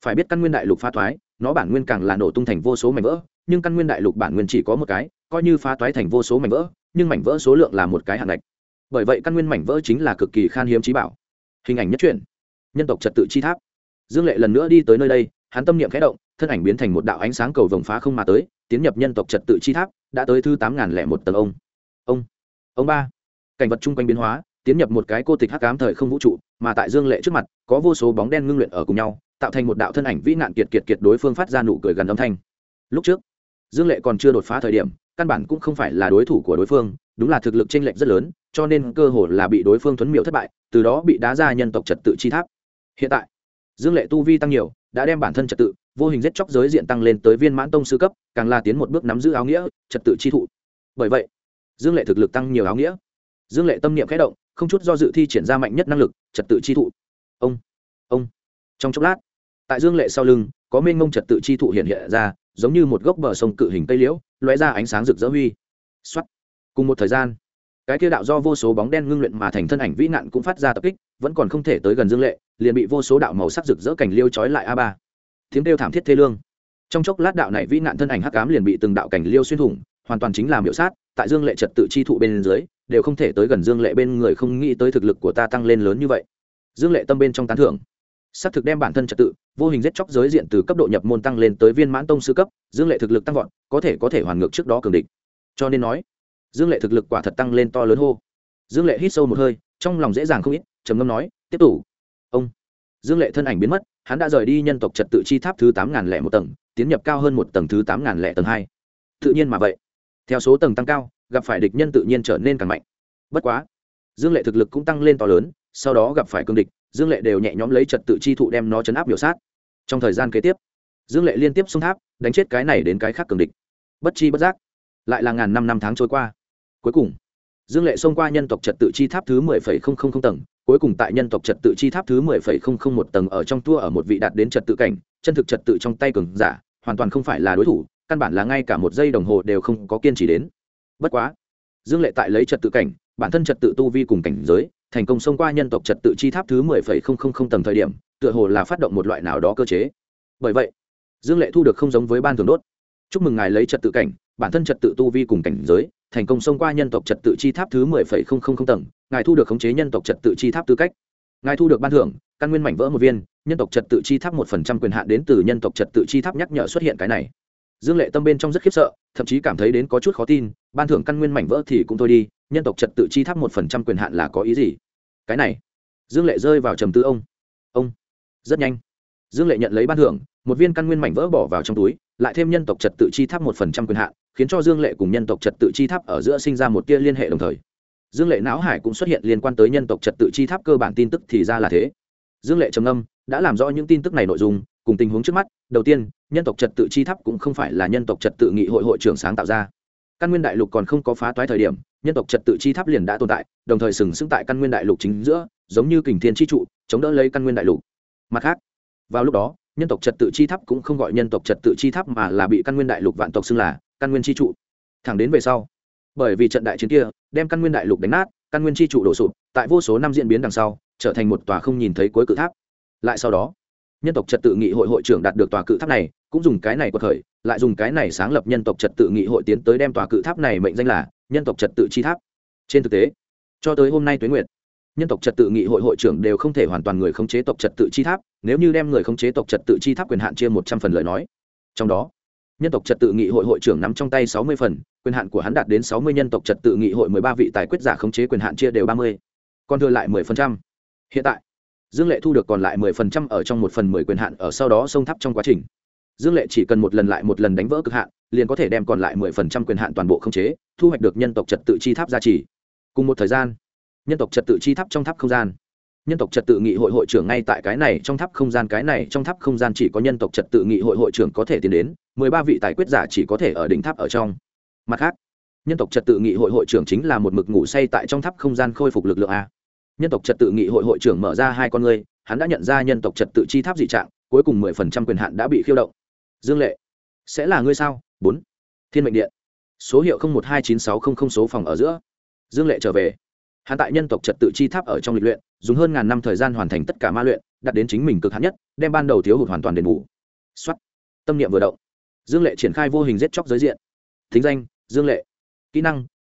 Phải biết căn nguyên đại lục phá toái nó bản nguyên càng là nổ tung thành vô số mảnh vỡ, nhưng căn nguyên đại lục bản nguyên chỉ có một cái, coi như phá toái thành vô số mảnh vỡ, nhưng mảnh vỡ số lượng là một cái hạn ngạch. Bởi vậy căn nguyên mảnh vỡ chính là cực kỳ khan hiếm trí bảo. Hình ảnh nhất truyện. Nhân tộc trật tự chi tháp. Dương lệ lần nữa đi tới nơi đây, hắn tâm niệm khẽ động, thân ảnh biến thành một đạo ánh sáng cầu vồng phá không mà tới, tiến nhập nhân tộc trật tự chi tháp, đã tới thứ tám ngàn lẻ một tầng ông. Ông. Ông ba. Cảnh vật chung quanh biến hóa tiến nhập một cái cô tịch hắc ám thời không vũ trụ, mà tại dương lệ trước mặt, có vô số bóng đen ngưng luyện ở cùng nhau, tạo thành một đạo thân ảnh vĩ nạn kiệt kiệt kiệt đối phương phát ra nụ cười gần âm thanh. Lúc trước, dương lệ còn chưa đột phá thời điểm, căn bản cũng không phải là đối thủ của đối phương, đúng là thực lực chênh lệch rất lớn, cho nên cơ hội là bị đối phương thuấn miệu thất bại, từ đó bị đá ra nhân tộc trật tự chi tháp. Hiện tại, dương lệ tu vi tăng nhiều, đã đem bản thân trật tự, vô hình giết chóc giới diện tăng lên tới viên mãn tông sư cấp, càng là tiến một bước nắm giữ áo nghĩa, trật tự chi thụ. Bởi vậy, dương lệ thực lực tăng nhiều áo nghĩa. Dương lệ tâm niệm khẽ động không chút do dự thi triển ra mạnh nhất năng lực, trật tự chi thụ. Ông ông. Trong chốc lát, tại dương lệ sau lưng, có mênh mông trật tự chi thụ hiện hiện ra, giống như một gốc bờ sông cự hình tây liễu, lóe ra ánh sáng rực rỡ huy. Xuất cùng một thời gian, cái kia đạo do vô số bóng đen ngưng luyện mà thành thân ảnh vĩ nạn cũng phát ra tập kích, vẫn còn không thể tới gần dương lệ, liền bị vô số đạo màu sắc rực rỡ cảnh liêu trói lại a ba. Tiếng kêu thảm thiết thê lương. Trong chốc lát đạo này vĩ nạn thân ảnh hắc ám liền bị từng đạo cảnh liêu xuyên thủng, hoàn toàn chính là miểu sát, tại dương lệ trật tự chi thụ bên dưới đều không thể tới gần dương lệ bên người, không nghĩ tới thực lực của ta tăng lên lớn như vậy. Dương lệ tâm bên trong tán thưởng. S á c thực đem bản thân trật tự, vô hình giết chóc giới diện từ cấp độ nhập môn tăng lên tới viên mãn tông sư cấp, dương lệ thực lực tăng vọt, có thể có thể hoàn ngược trước đó cường địch. Cho nên nói, dương lệ thực lực quả thật tăng lên to lớn hô. Dương lệ hít sâu một hơi, trong lòng dễ dàng không ít, trầm ngâm nói, tiếp tục. Ông. Dương lệ thân ảnh biến mất, hắn đã rời đi nhân tộc trật tự chi tháp thứ tám ngàn lẻ một tầng, tiến nhập cao hơn một tầng thứ tám ngàn lẻ tầng hai. Tự nhiên mà vậy. Theo số tầng tăng cao gặp phải địch nhân tự nhiên trở nên càng mạnh. Bất quá, dương lệ thực lực cũng tăng lên to lớn, sau đó gặp phải cương địch, dương lệ đều nhẹ nhõm lấy trật tự chi thụ đem nó chấn áp biểu sát. Trong thời gian kế tiếp, dương lệ liên tiếp xung tháp, đánh chết cái này đến cái khác cường địch. Bất chi bất giác, lại là ngàn năm năm tháng trôi qua. Cuối cùng, dương lệ xông qua nhân tộc trật tự chi tháp thứ mười phẩy không không không tầng, cuối cùng tại nhân tộc trật tự chi tháp thứ mười phẩy không không một tầng ở trong tour ở một vị đạt đến trật tự cảnh, chân thực trật tự trong tay cường giả, hoàn toàn không phải là đối thủ, căn bản là ngay cả một giây đồng hồ đều không có kiên trì đến bất quá, dương lệ tại lấy trật tự cảnh, bản thân trật tự tu vi cùng cảnh giới, thành công xông qua nhân tộc trật tự chi tháp thứ mười phẩy không không không tầng thời điểm, tựa hồ là phát động một loại nào đó cơ chế. Bởi vậy, dương lệ thu được không giống với ban thường đốt. Chúc mừng ngài lấy trật tự cảnh, bản thân trật tự tu vi cùng cảnh giới, thành công xông qua nhân tộc trật tự chi tháp thứ mười phẩy không không không tầng, ngài thu được khống chế nhân tộc trật tự chi tháp tư cách. Ngài thu được ban thưởng, căn nguyên mảnh vỡ một viên, nhân tộc trật tự chi tháp một phần trăm quyền hạn đến từ nhân tộc trật tự chi tháp nhắc nhở xuất hiện cái này dương lệ tâm bên trong rất khiếp sợ, thậm chí cảm thấy đến có chút khó tin, ban thưởng căn nguyên mảnh vỡ thì cũng thôi đi, nhân tộc trật tự chi tháp một phần trăm quyền hạn là có ý gì? Cái này, dương lệ rơi vào trầm tư ông. Ông, rất nhanh. Dương lệ nhận lấy ban thưởng, một viên căn nguyên mảnh vỡ bỏ vào trong túi, lại thêm nhân tộc trật tự chi tháp một phần trăm quyền hạn, khiến cho dương lệ cùng nhân tộc trật tự chi tháp ở giữa sinh ra một tia liên hệ đồng thời. Dương lệ não hải cũng xuất hiện liên quan tới nhân tộc trật tự chi tháp cơ bản tin tức thì ra là thế. Dương lệ trầm âm đã làm rõ những tin tức này nội dung cùng tình huống trước mắt, đầu tiên, nhân tộc trật tự chi tháp cũng không phải là nhân tộc trật tự nghị hội hội trưởng sáng tạo ra. Căn nguyên đại lục còn không có phá toái thời điểm, nhân tộc trật tự chi tháp liền đã tồn tại, đồng thời sừng sững tại căn nguyên đại lục chính giữa, giống như kình thiên chi trụ, chống đỡ lấy căn nguyên đại lục. Mặt khác, vào lúc đó, nhân tộc trật tự chi tháp cũng không gọi nhân tộc trật tự chi tháp mà là bị căn nguyên đại lục vạn tộc xưng là căn nguyên chi trụ. Thẳng đến về sau, bởi vì trận đại chiến kia, đem căn nguyên đại lục đánh nát, căn nguyên chi trụ đổ sụp, tại vô số năm diễn biến đằng sau, trở thành một tòa không nhìn thấy cuối cự tháp. Lại sau đó nhân tộc trật tự nghị hội hội trưởng đạt được tòa cự tháp này, cũng dùng cái này của khởi, lại dùng cái này sáng lập nhân tộc trật tự nghị hội tiến tới đem tòa cự tháp này mệnh danh là nhân tộc trật tự chi tháp. Trên thực tế, cho tới hôm nay tuế nguyệt, nhân tộc trật tự nghị hội hội trưởng đều không thể hoàn toàn người khống chế tộc trật tự chi tháp, nếu như đem người khống chế tộc trật tự chi tháp quyền hạn chia một trăm phần lời nói. Trong đó, nhân tộc trật tự nghị hội hội trưởng nắm trong tay sáu mươi phần, quyền hạn của hắn đạt đến sáu mươi nhân tộc trật tự nghị hội mười ba vị tài quyết giả khống chế quyền hạn chia đều ba mươi, còn thừa lại mười phần trăm. Hiện tại dương lệ thu được còn lại mười phần trăm ở trong một phần mười quyền hạn ở sau đó sông tháp trong quá trình. Dương lệ chỉ cần một lần lại một lần đánh vỡ cực hạn, liền có thể đem còn lại mười phần trăm quyền hạn toàn bộ khống chế, thu hoạch được nhân tộc trật tự chi tháp gia trì. Cùng một thời gian, nhân tộc trật tự chi tháp trong tháp không gian. Nhân tộc trật tự nghị hội hội trưởng ngay tại cái này trong tháp không gian, cái này trong tháp không gian chỉ có nhân tộc trật tự nghị hội hội trưởng có thể tiến đến, mười ba vị tài quyết giả chỉ có thể ở đỉnh tháp ở trong. Mặt khác, nhân tộc trật tự nghị hội hội trưởng chính là một mực ngủ say tại trong tháp không gian khôi phục lực lượng a nhân tộc trật tự nghị hội hội trưởng mở ra hai con ngươi hắn đã nhận ra nhân tộc trật tự chi tháp dị trạng, cuối cùng mười phần trăm quyền hạn đã bị khiêu động. Dương lệ, sẽ là ngươi sao? Bốn. Thiên mệnh điện. Số hiệu một hai chín sáu không không số phòng ở giữa. Dương lệ trở về. Hắn tại nhân tộc trật tự chi tháp ở trong lịch luyện, dùng hơn ngàn năm thời gian hoàn thành tất cả ma luyện đặt đến chính mình cực hạn nhất, đem ban đầu thiếu hụt hoàn toàn đền bù. Xuất tâm niệm vừa động. Dương lệ triển khai vô hình giết chóc giới diện. Thính danh, dương lệ. Kỹ năng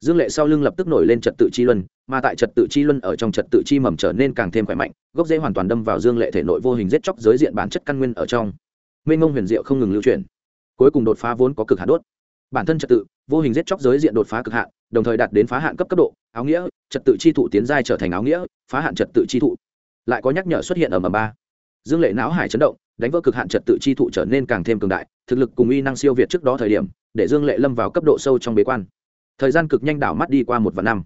dương lệ sau lưng lập tức nổi lên trật tự chi luân, mà tại trật tự chi luân ở trong trật tự chi mầm trở nên càng thêm khỏe mạnh, gốc dễ hoàn toàn đâm vào dương lệ thể nội vô hình giết chóc giới diện bản chất căn nguyên ở trong. Mênh mông huyền diệu không ngừng lưu chuyển, cuối cùng đột phá vốn có cực hạn đốt. Bản thân trật tự, vô hình giết chóc giới diện đột phá cực hạn, đồng thời đạt đến phá hạn cấp cấp độ, áo nghĩa, trật tự chi thụ tiến giai trở thành áo nghĩa, phá hạn trật tự chi thụ. Lại có nhắc nhở xuất hiện ở mầm ba. Dương lệ não hải chấn động, đánh vỡ cực hạn trật tự chi thụ trở nên càng thêm cường đại, thực lực cùng uy năng siêu việt trước đó thời điểm, để dương lệ lâm vào cấp độ sâu trong bế quan thời gian cực nhanh đảo mắt đi qua một vạn năm.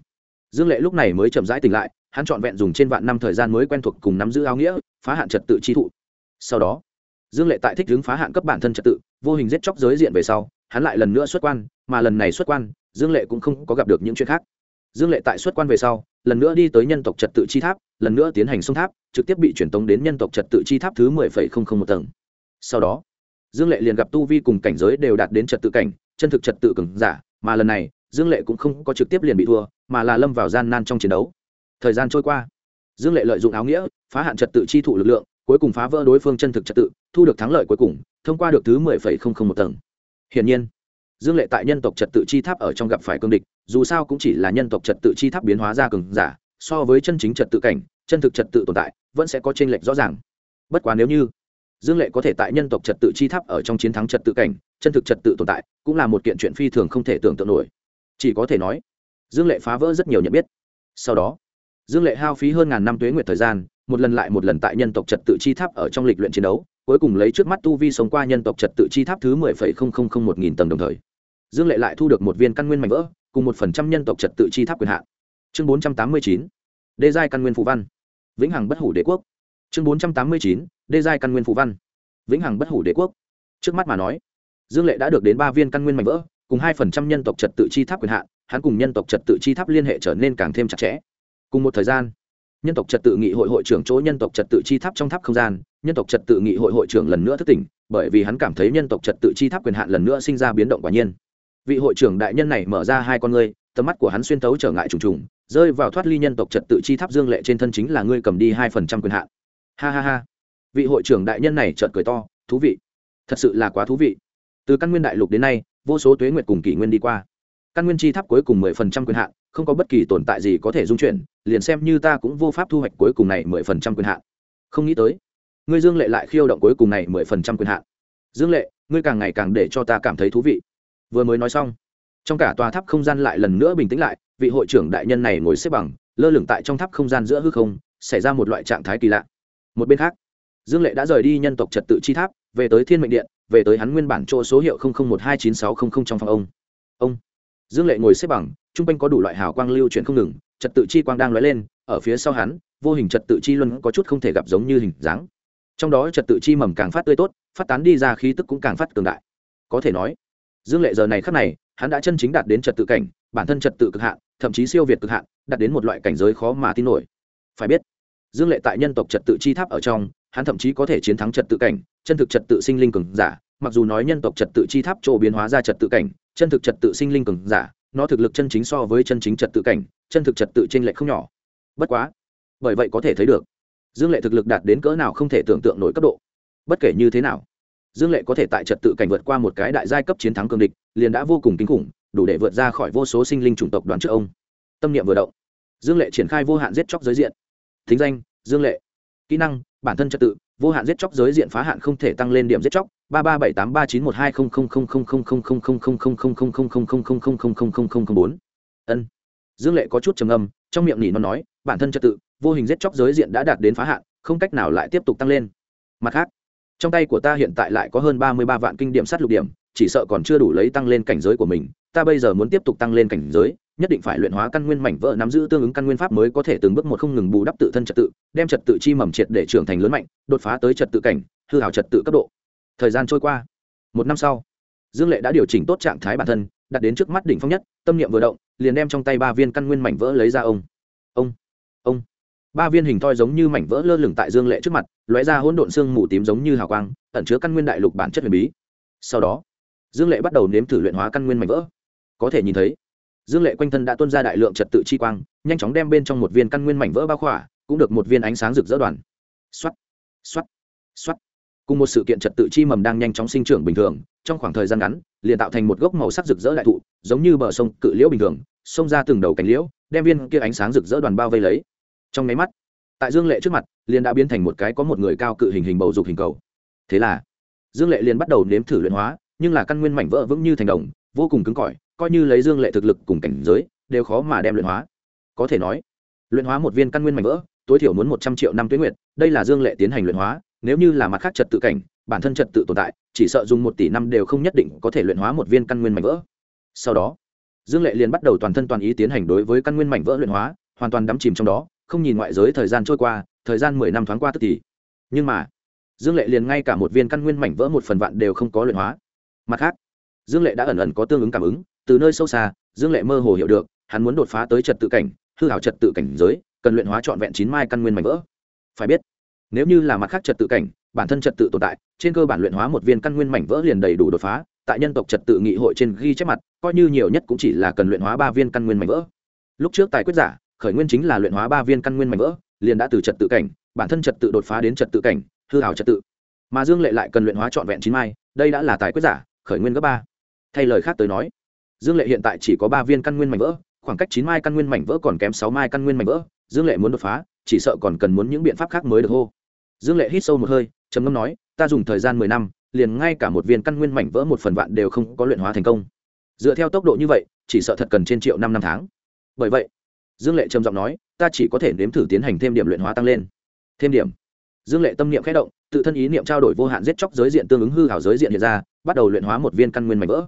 Dương lệ lúc này mới chậm rãi tỉnh lại, hắn trọn vẹn dùng trên vạn năm thời gian mới quen thuộc cùng nắm giữ áo nghĩa, phá hạn trật tự chi thụ. Sau đó, dương lệ tại thích hướng phá hạn cấp bản thân trật tự, vô hình giết chóc giới diện về sau, hắn lại lần nữa xuất quan, mà lần này xuất quan, dương lệ cũng không có gặp được những chuyện khác. Dương lệ tại xuất quan về sau, lần nữa đi tới nhân tộc trật tự chi tháp, lần nữa tiến hành sông tháp, trực tiếp bị truyền tống đến nhân tộc trật tự chi tháp thứ mười phẩy không không một tầng. Sau đó, dương lệ liền gặp tu vi cùng cảnh giới đều đạt đến trật tự cảnh, chân thực trật tự cường giả, mà lần này dương lệ cũng không có trực tiếp liền bị thua, mà là lâm vào gian nan trong chiến đấu. Thời gian trôi qua, dương lệ lợi dụng áo nghĩa, phá hạn trật tự chi thụ lực lượng, cuối cùng phá vỡ đối phương chân thực trật tự, thu được thắng lợi cuối cùng, thông qua được thứ mười phẩy không không một tầng. Hiển nhiên, dương lệ tại nhân tộc trật tự chi tháp ở trong gặp phải cương địch, dù sao cũng chỉ là nhân tộc trật tự chi tháp biến hóa ra cường giả, so với chân chính trật tự cảnh, chân thực trật tự tồn tại, vẫn sẽ có t r ê n lệch rõ ràng. Bất quá nếu như dương lệ có thể tại nhân tộc trật tự chi tháp ở trong chiến thắng trật tự cảnh, chân thực trật tự tồn tại, cũng là một kiện chuyện phi thường không thể tưởng tượng nổi chỉ có thể nói, dương lệ phá vỡ rất nhiều nhận biết. Sau đó, dương lệ hao phí hơn ngàn năm tuế nguyệt thời gian, một lần lại một lần tại nhân tộc trật tự chi tháp ở trong lịch luyện chiến đấu, cuối cùng lấy trước mắt tu vi sống qua nhân tộc trật tự chi tháp thứ mười phẩy không không không một nghìn tầng đồng thời. Dương lệ lại thu được một viên căn nguyên mạnh vỡ, cùng một phần trăm nhân tộc trật tự chi tháp quyền hạn. Chương bốn trăm tám mươi chín, đê giai căn nguyên phụ văn. Vĩnh hằng bất hủ đế quốc. Chương bốn trăm tám mươi chín, đê giai căn nguyên phụ văn. Vĩnh hằng bất hủ đế quốc. Trước mắt mà nói, dương lệ đã được đến ba viên căn nguyên mạnh vỡ cùng hai phần trăm nhân tộc trật tự chi tháp quyền hạn, hắn cùng nhân tộc trật tự chi tháp liên hệ trở nên càng thêm chặt chẽ. Cùng một thời gian, nhân tộc trật tự nghị hội hội trưởng chỗ nhân tộc trật tự chi tháp trong tháp không gian, nhân tộc trật tự nghị hội hội trưởng lần nữa thất tỉnh, bởi vì hắn cảm thấy nhân tộc trật tự chi tháp quyền hạn lần nữa sinh ra biến động quả nhiên. Vị hội trưởng đại nhân này mở ra hai con ngươi, tầm mắt của hắn xuyên tấu trở ngại trùng trùng, rơi vào thoát ly nhân tộc trật tự chi tháp dương lệ trên thân chính là ngươi cầm đi hai phần trăm quyền hạn. Ha ha ha. Vị hội trưởng đại nhân này chợt cười to, thú vị. Thật sự là quá thú vị. Từ căn nguyên đại lục đến nay vô số tuế nguyệt cùng kỷ nguyên đi qua. Căn nguyên chi tháp cuối cùng mười phần trăm quyền hạn, không có bất kỳ tồn tại gì có thể dung chuyển, liền xem như ta cũng vô pháp thu hoạch cuối cùng này mười phần trăm quyền hạn. Không nghĩ tới, ngươi dương lệ lại khiêu động cuối cùng này mười phần trăm quyền hạn. Dương lệ, ngươi càng ngày càng để cho ta cảm thấy thú vị. Vừa mới nói xong, trong cả tòa tháp không gian lại lần nữa bình tĩnh lại, vị hội trưởng đại nhân này ngồi xếp bằng, lơ lửng tại trong tháp không gian giữa hư không, xảy ra một loại trạng thái kỳ lạ. Một bên khác dương lệ đã rời đi nhân tộc trật tự chi tháp, về tới thiên mệnh điện, về tới hắn nguyên bản chỗ số hiệu một hai chín sáu trăm linh trong phòng ông. Ông. Dương lệ ngồi xếp bằng t r u n g quanh có đủ loại hào quang lưu chuyển không ngừng, trật tự chi quang đang lóe lên, ở phía sau hắn, vô hình trật tự chi luân có chút không thể gặp giống như hình dáng. Trong đó trật tự chi mầm càng phát tươi tốt, phát tán đi ra khí tức cũng càng phát cường đại. Có thể nói, dương lệ giờ này khắc này, hắn đã chân chính đạt đến trật tự cảnh, bản thân trật tự cực hạn, thậm chí siêu việt cực hạn, đạt đến một loại cảnh giới khó mà tin nổi. Phải biết, dương lệ tại nhân tộc trật tự chi tháp ở trong hắn thậm chí có thể chiến thắng trật tự cảnh, chân thực trật tự sinh linh cường giả, mặc dù nói nhân tộc trật tự chi tháp chỗ biến hóa ra trật tự cảnh, chân thực trật tự sinh linh cường giả, nó thực lực chân chính so với chân chính trật tự cảnh, chân thực trật tự trên lệ không nhỏ. Bất quá, bởi vậy có thể thấy được, dương lệ thực lực đạt đến cỡ nào không thể tưởng tượng nổi cấp độ. Bất kể như thế nào, dương lệ có thể tại trật tự cảnh vượt qua một cái đại giai cấp chiến thắng cường địch, liền đã vô cùng kinh khủng, đủ để vượt ra khỏi vô số sinh linh chủng tộc đoàn trước ông. Tâm niệm vừa động, dương lệ triển khai vô hạn giết chóc giới diện. Thính danh, dương lệ. Kỹ năng bản thân trật tự vô hạn giết chóc giới diện phá hạn không thể tăng lên điểm giết chóc ba ba bảy tám ba chín một hai không không không không không không không không không không không không không không không không không không không bốn ân dương lệ có chút trầm âm trong miệng nỉ nó nói bản thân trật tự vô hình giết chóc giới diện đã đạt đến phá hạn không cách nào lại tiếp tục tăng lên mặt khác trong tay của ta hiện tại lại có hơn ba mươi ba vạn kinh điểm sát lục điểm chỉ sợ còn chưa đủ lấy tăng lên cảnh giới của mình ta bây giờ muốn tiếp tục tăng lên cảnh giới nhất định phải luyện hóa căn nguyên mảnh vỡ, nắm giữ tương ứng căn nguyên pháp mới có thể từng bước một không ngừng bù đắp tự thân trật tự, đem trật tự chi mầm triệt để trưởng thành lớn mạnh, đột phá tới trật tự cảnh, hư hảo trật tự cấp độ. Thời gian trôi qua. Một năm sau, dương lệ đã điều chỉnh tốt trạng thái bản thân, đặt đến trước mắt đỉnh phong nhất, tâm niệm vừa động, liền đem trong tay ba viên căn nguyên mảnh vỡ lấy ra ông. Ông. Ông. Ba viên hình thoi giống như mảnh vỡ lơ lửng tại dương lệ trước mặt, lóe ra hỗn độn xương mù tím giống như hào quang, ẩn chứa căn nguyên đại lục bản chất huyền bí. Sau đó, dương lệ bắt đầu nếm thử luyện hóa căn nguyên mảnh vỡ. Có thể nhìn thấy dương lệ quanh thân đã tuôn ra đại lượng trật tự chi quang, nhanh chóng đem bên trong một viên căn nguyên mảnh vỡ bao khỏa, cũng được một viên ánh sáng rực rỡ đoàn. Xoắt xoắt xoắt cùng một sự kiện trật tự chi mầm đang nhanh chóng sinh trưởng bình thường, trong khoảng thời gian ngắn, liền tạo thành một gốc màu sắc rực rỡ đại thụ, giống như bờ sông cự liễu bình thường, xông ra từng đầu cánh liễu, đem viên kia ánh sáng rực rỡ đoàn bao vây lấy. Trong nháy mắt, tại dương lệ trước mặt, liền đã biến thành một cái có một người cao cự hình hình bầu dục hình cầu. Thế là, dương lệ liền bắt đầu nếm thử luyện hóa, nhưng là căn nguyên mảnh vỡ vững như thành đồng vô cùng cứng cỏi, coi như lấy dương lệ thực lực cùng cảnh giới, đều khó mà đem luyện hóa. Có thể nói, luyện hóa một viên căn nguyên mảnh vỡ, tối thiểu muốn một trăm triệu năm tuyến nguyện đây là dương lệ tiến hành luyện hóa, nếu như là mặt khác trật tự cảnh, bản thân trật tự tồn tại, chỉ sợ dùng một tỷ năm đều không nhất định có thể luyện hóa một viên căn nguyên mảnh vỡ. Sau đó, dương lệ liền bắt đầu toàn thân toàn ý tiến hành đối với căn nguyên mảnh vỡ luyện hóa, hoàn toàn đắm chìm trong đó, không nhìn ngoại giới thời gian trôi qua, thời gian mười năm thoáng qua tức thì. Nhưng mà, dương lệ liền ngay cả một viên căn nguyên mảnh vỡ một phần vạn đều không có luyện hóa. Mặt khác dương lệ đã ẩn ẩn có tương ứng cảm ứng, từ nơi sâu xa, dương lệ mơ hồ hiểu được, hắn muốn đột phá tới trật tự cảnh, hư hảo trật tự cảnh giới, cần luyện hóa trọn vẹn chín mai căn nguyên mảnh vỡ. Phải biết, nếu như là mặt khác trật tự cảnh, bản thân trật tự tồn tại, trên cơ bản luyện hóa một viên căn nguyên mảnh vỡ liền đầy đủ đột phá, tại nhân tộc trật tự nghị hội trên ghi chép mặt, coi như nhiều nhất cũng chỉ là cần luyện hóa ba viên căn nguyên mảnh vỡ. Lúc trước tài quyết giả, khởi nguyên chính là luyện hóa ba viên căn nguyên mảnh vỡ, liền đã từ trật tự cảnh, bản thân trật tự đột phá đến trật tự cảnh, hư hảo trật tự. Mà dương lệ lại cần luyện hóa trọn vẹn chín mai, đây đã là tài quyết giả, khởi nguyên gấp ba thay lời khác tới nói, dương lệ hiện tại chỉ có ba viên căn nguyên mảnh vỡ, khoảng cách chín mai căn nguyên mảnh vỡ còn kém sáu mai căn nguyên mảnh vỡ, dương lệ muốn đột phá, chỉ sợ còn cần muốn những biện pháp khác mới được hô. Dương lệ hít sâu một hơi, trầm ngâm nói, ta dùng thời gian mười năm, liền ngay cả một viên căn nguyên mảnh vỡ một phần vạn đều không có luyện hóa thành công. Dựa theo tốc độ như vậy, chỉ sợ thật cần trên triệu năm năm tháng. Bởi vậy, dương lệ trầm giọng nói, ta chỉ có thể nếm thử tiến hành thêm điểm luyện hóa tăng lên. Thêm điểm. Dương lệ tâm niệm khẽ động, tự thân ý niệm trao đổi vô hạn giết chóc giới diện tương ứng hư hảo giới diện hiện ra, bắt đầu luyện hóa một viên căn nguyên mảnh vỡ.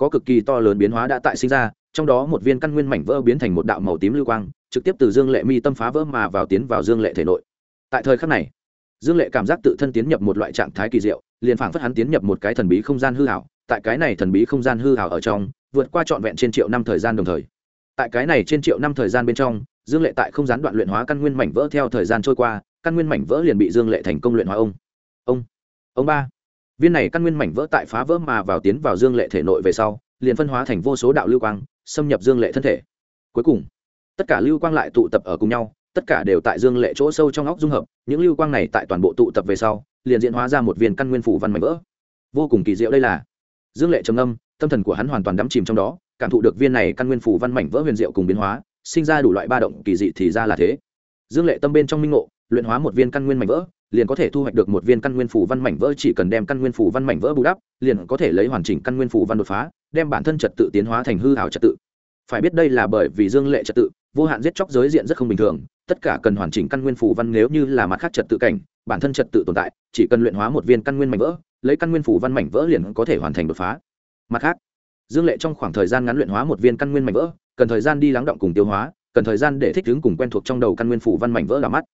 có cực kỳ to lớn biến hóa đã tại sinh ra, trong đó một viên căn nguyên mảnh vỡ biến thành một đạo màu tím lưu quang, trực tiếp từ dương lệ mi tâm phá vỡ mà vào tiến vào dương lệ thể nội. Tại thời khắc này, dương lệ cảm giác tự thân tiến nhập một loại trạng thái kỳ diệu, liền phảng phất hắn tiến nhập một cái thần bí không gian hư hảo tại cái này thần bí không gian hư hảo ở trong, vượt qua trọn vẹn trên triệu năm thời gian đồng thời. Tại cái này trên triệu năm thời gian bên trong, dương lệ tại không gián đoạn luyện hóa căn nguyên mảnh vỡ theo thời gian trôi qua, căn nguyên mảnh vỡ liền bị dương lệ thành công luyện hóa ông. Ông. Ông ba viên này căn nguyên mảnh vỡ tại phá vỡ mà vào tiến vào dương lệ thể nội về sau, liền phân hóa thành vô số đạo lưu quang, xâm nhập dương lệ thân thể. Cuối cùng, tất cả lưu quang lại tụ tập ở cùng nhau, tất cả đều tại dương lệ chỗ sâu trong óc dung hợp, những lưu quang này tại toàn bộ tụ tập về sau, liền diễn hóa ra một viên căn nguyên phủ văn mảnh vỡ. Vô cùng kỳ diệu đây là. Dương lệ trầm âm tâm thần của hắn hoàn toàn đắm chìm trong đó, cảm thụ được viên này căn nguyên phủ văn mảnh vỡ huyền diệu cùng biến hóa, sinh ra đủ loại ba động kỳ dị thì ra là thế. Dương lệ tâm bên trong minh ngộ, luyện hóa một viên căn nguyên mảnh vỡ liền có thể thu hoạch được một viên căn nguyên phủ văn mảnh vỡ, chỉ cần đem căn nguyên phủ văn mảnh vỡ bù đắp, liền có thể lấy hoàn chỉnh căn nguyên phủ văn đột phá, đem bản thân trật tự tiến hóa thành hư hảo trật tự. Phải biết đây là bởi vì dương lệ trật tự, vô hạn giết chóc giới diện rất không bình thường, tất cả cần hoàn chỉnh căn nguyên phủ văn nếu như là mặt khác trật tự cảnh, bản thân trật tự tồn tại, chỉ cần luyện hóa một viên căn nguyên mảnh vỡ, lấy căn nguyên phủ văn mảnh vỡ liền có thể hoàn thành đột phá. Mặt khác, dương lệ trong khoảng thời gian ngắn luyện hóa một viên căn nguyên mảnh vỡ, cần thời gian đi lắng động cùng tiêu hóa, cần thời gian để thích ứng cùng quen thuộc trong đầu căn nguyên phủ văn mảnh vỡ đ mắt.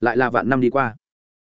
Lại là vạn năm đi qua.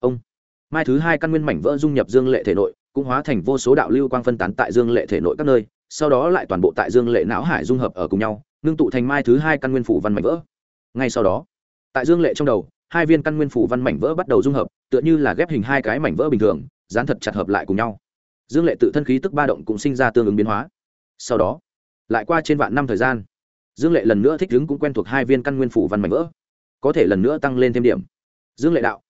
ông. Mai thứ hai căn nguyên mảnh vỡ dung nhập dương lệ thể nội, cũng hóa thành vô số đạo lưu quang phân tán tại dương lệ thể nội các nơi, sau đó lại toàn bộ tại dương lệ não hải dung hợp ở cùng nhau, ngưng tụ thành mai thứ hai căn nguyên phủ văn mảnh vỡ. Ngay sau đó, tại dương lệ trong đầu, hai viên căn nguyên phủ văn mảnh vỡ bắt đầu dung hợp, tựa như là ghép hình hai cái mảnh vỡ bình thường, dán thật chặt hợp lại cùng nhau. Dương lệ tự thân khí tức ba động cũng sinh ra tương ứng biến hóa. Sau đó, lại qua trên vạn năm thời gian, dương lệ lần nữa thích ứng cũng quen thuộc hai viên căn nguyên phủ văn mảnh vỡ, có thể lần nữa tăng lên thêm điểm. Dương lệ đạo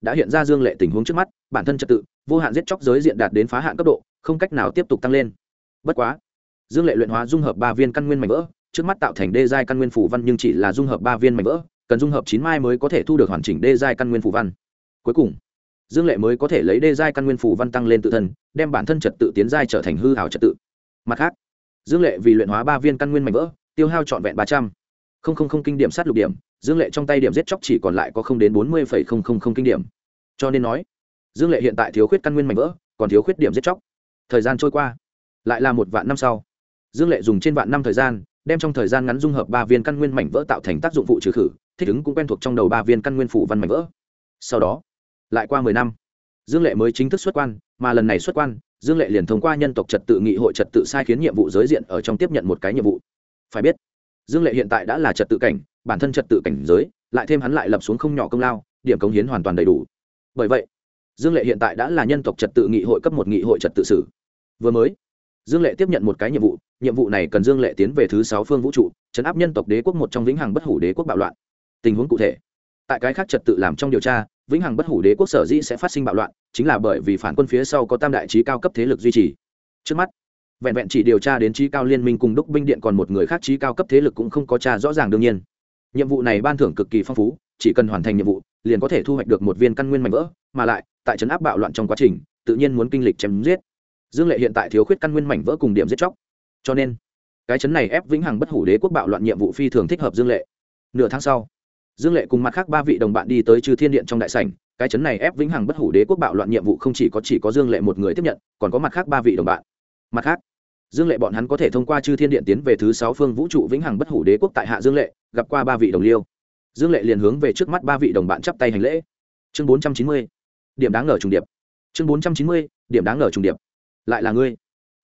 đã hiện ra dương lệ tình huống trước mắt, bản thân trật tự, vô hạn giết chóc giới diện đạt đến phá hạn cấp độ, không cách nào tiếp tục tăng lên. Bất quá, dương lệ luyện hóa dung hợp ba viên căn nguyên mảnh vỡ, trước mắt tạo thành đê giai căn nguyên phủ văn nhưng chỉ là dung hợp ba viên mảnh vỡ, cần dung hợp chín mai mới có thể thu được hoàn chỉnh đê giai căn nguyên phủ văn. Cuối cùng, dương lệ mới có thể lấy đê giai căn nguyên phủ văn tăng lên tự thân, đem bản thân trật tự tiến giai trở thành hư hảo trật tự. Mặt khác, dương lệ vì luyện hóa ba viên căn nguyên mảnh vỡ, tiêu hao trọn vẹn ba trăm. Linh kinh điểm sát lục điểm dương lệ trong tay điểm giết chóc chỉ còn lại có không đến bốn mươi phẩy không không không kinh điểm. Cho nên nói, dương lệ hiện tại thiếu khuyết căn nguyên mảnh vỡ, còn thiếu khuyết điểm giết chóc. Thời gian trôi qua, lại là một vạn năm sau. Dương lệ dùng trên vạn năm thời gian, đem trong thời gian ngắn dung hợp ba viên căn nguyên mảnh vỡ tạo thành tác dụng phụ trừ khử, thích ứng cũng quen thuộc trong đầu ba viên căn nguyên phủ văn mảnh vỡ. Sau đó, lại qua mười năm, dương lệ mới chính thức xuất quan, mà lần này xuất quan, dương lệ liền thông qua nhân tộc trật tự nghị hội trật tự sai khiến nhiệm vụ giới diện ở trong tiếp nhận một cái nhiệm vụ. Phải biết, dương lệ hiện tại đã là trật tự cảnh bản thân trật tự cảnh giới, lại thêm hắn lại lập xuống không nhỏ công lao, điểm cống hiến hoàn toàn đầy đủ. Bởi vậy, dương lệ hiện tại đã là nhân tộc trật tự nghị hội cấp một nghị hội trật tự sử. Vừa mới, dương lệ tiếp nhận một cái nhiệm vụ nhiệm vụ này cần dương lệ tiến về thứ sáu phương vũ trụ chấn áp nhân tộc đế quốc một trong vĩnh hằng bất hủ đế quốc bạo loạn. Tình huống cụ thể, tại cái khác trật tự làm trong điều tra, vĩnh hằng bất hủ đế quốc sở dĩ sẽ phát sinh bạo loạn, chính là bởi vì phản quân phía sau có tam đại trí cao cấp thế lực duy trì. Trước mắt, vẹn vẹn chỉ điều tra đến trí cao liên minh cùng đúc binh điện còn một người khác trí cao cấp thế lực cũng không có tra rõ ràng đương nhiên nhiệm vụ này ban thưởng cực kỳ phong phú, chỉ cần hoàn thành nhiệm vụ, liền có thể thu hoạch được một viên căn nguyên mạnh vỡ, mà lại, tại trấn áp bạo loạn trong quá trình, tự nhiên muốn kinh lịch chém giết. Dương lệ hiện tại thiếu khuyết căn nguyên mảnh vỡ cùng điểm giết chóc. Cho nên, cái chấn này ép vĩnh hằng bất hủ đế quốc bạo loạn nhiệm vụ phi thường thích hợp dương lệ. Nửa tháng sau, dương lệ cùng mặt khác ba vị đồng bạn đi tới trừ thiên điện trong đại sảnh. Cái chấn này ép vĩnh hằng bất hủ đế quốc bạo loạn nhiệm vụ không chỉ có chỉ có dương lệ một người tiếp nhận, còn có mặt khác ba vị đồng bạn. Mặt khác dương lệ bọn hắn có thể thông qua chư thiên điện tiến về thứ sáu phương vũ trụ vĩnh hằng bất hủ đế quốc tại hạ dương lệ, gặp qua ba vị đồng liêu. Dương lệ liền hướng về trước mắt ba vị đồng bạn chắp tay hành lễ. Chương bốn trăm chín mươi, điểm đáng ngờ trùng điệp. Chương bốn trăm chín mươi, điểm đáng ngờ trùng điệp. Lại là ngươi.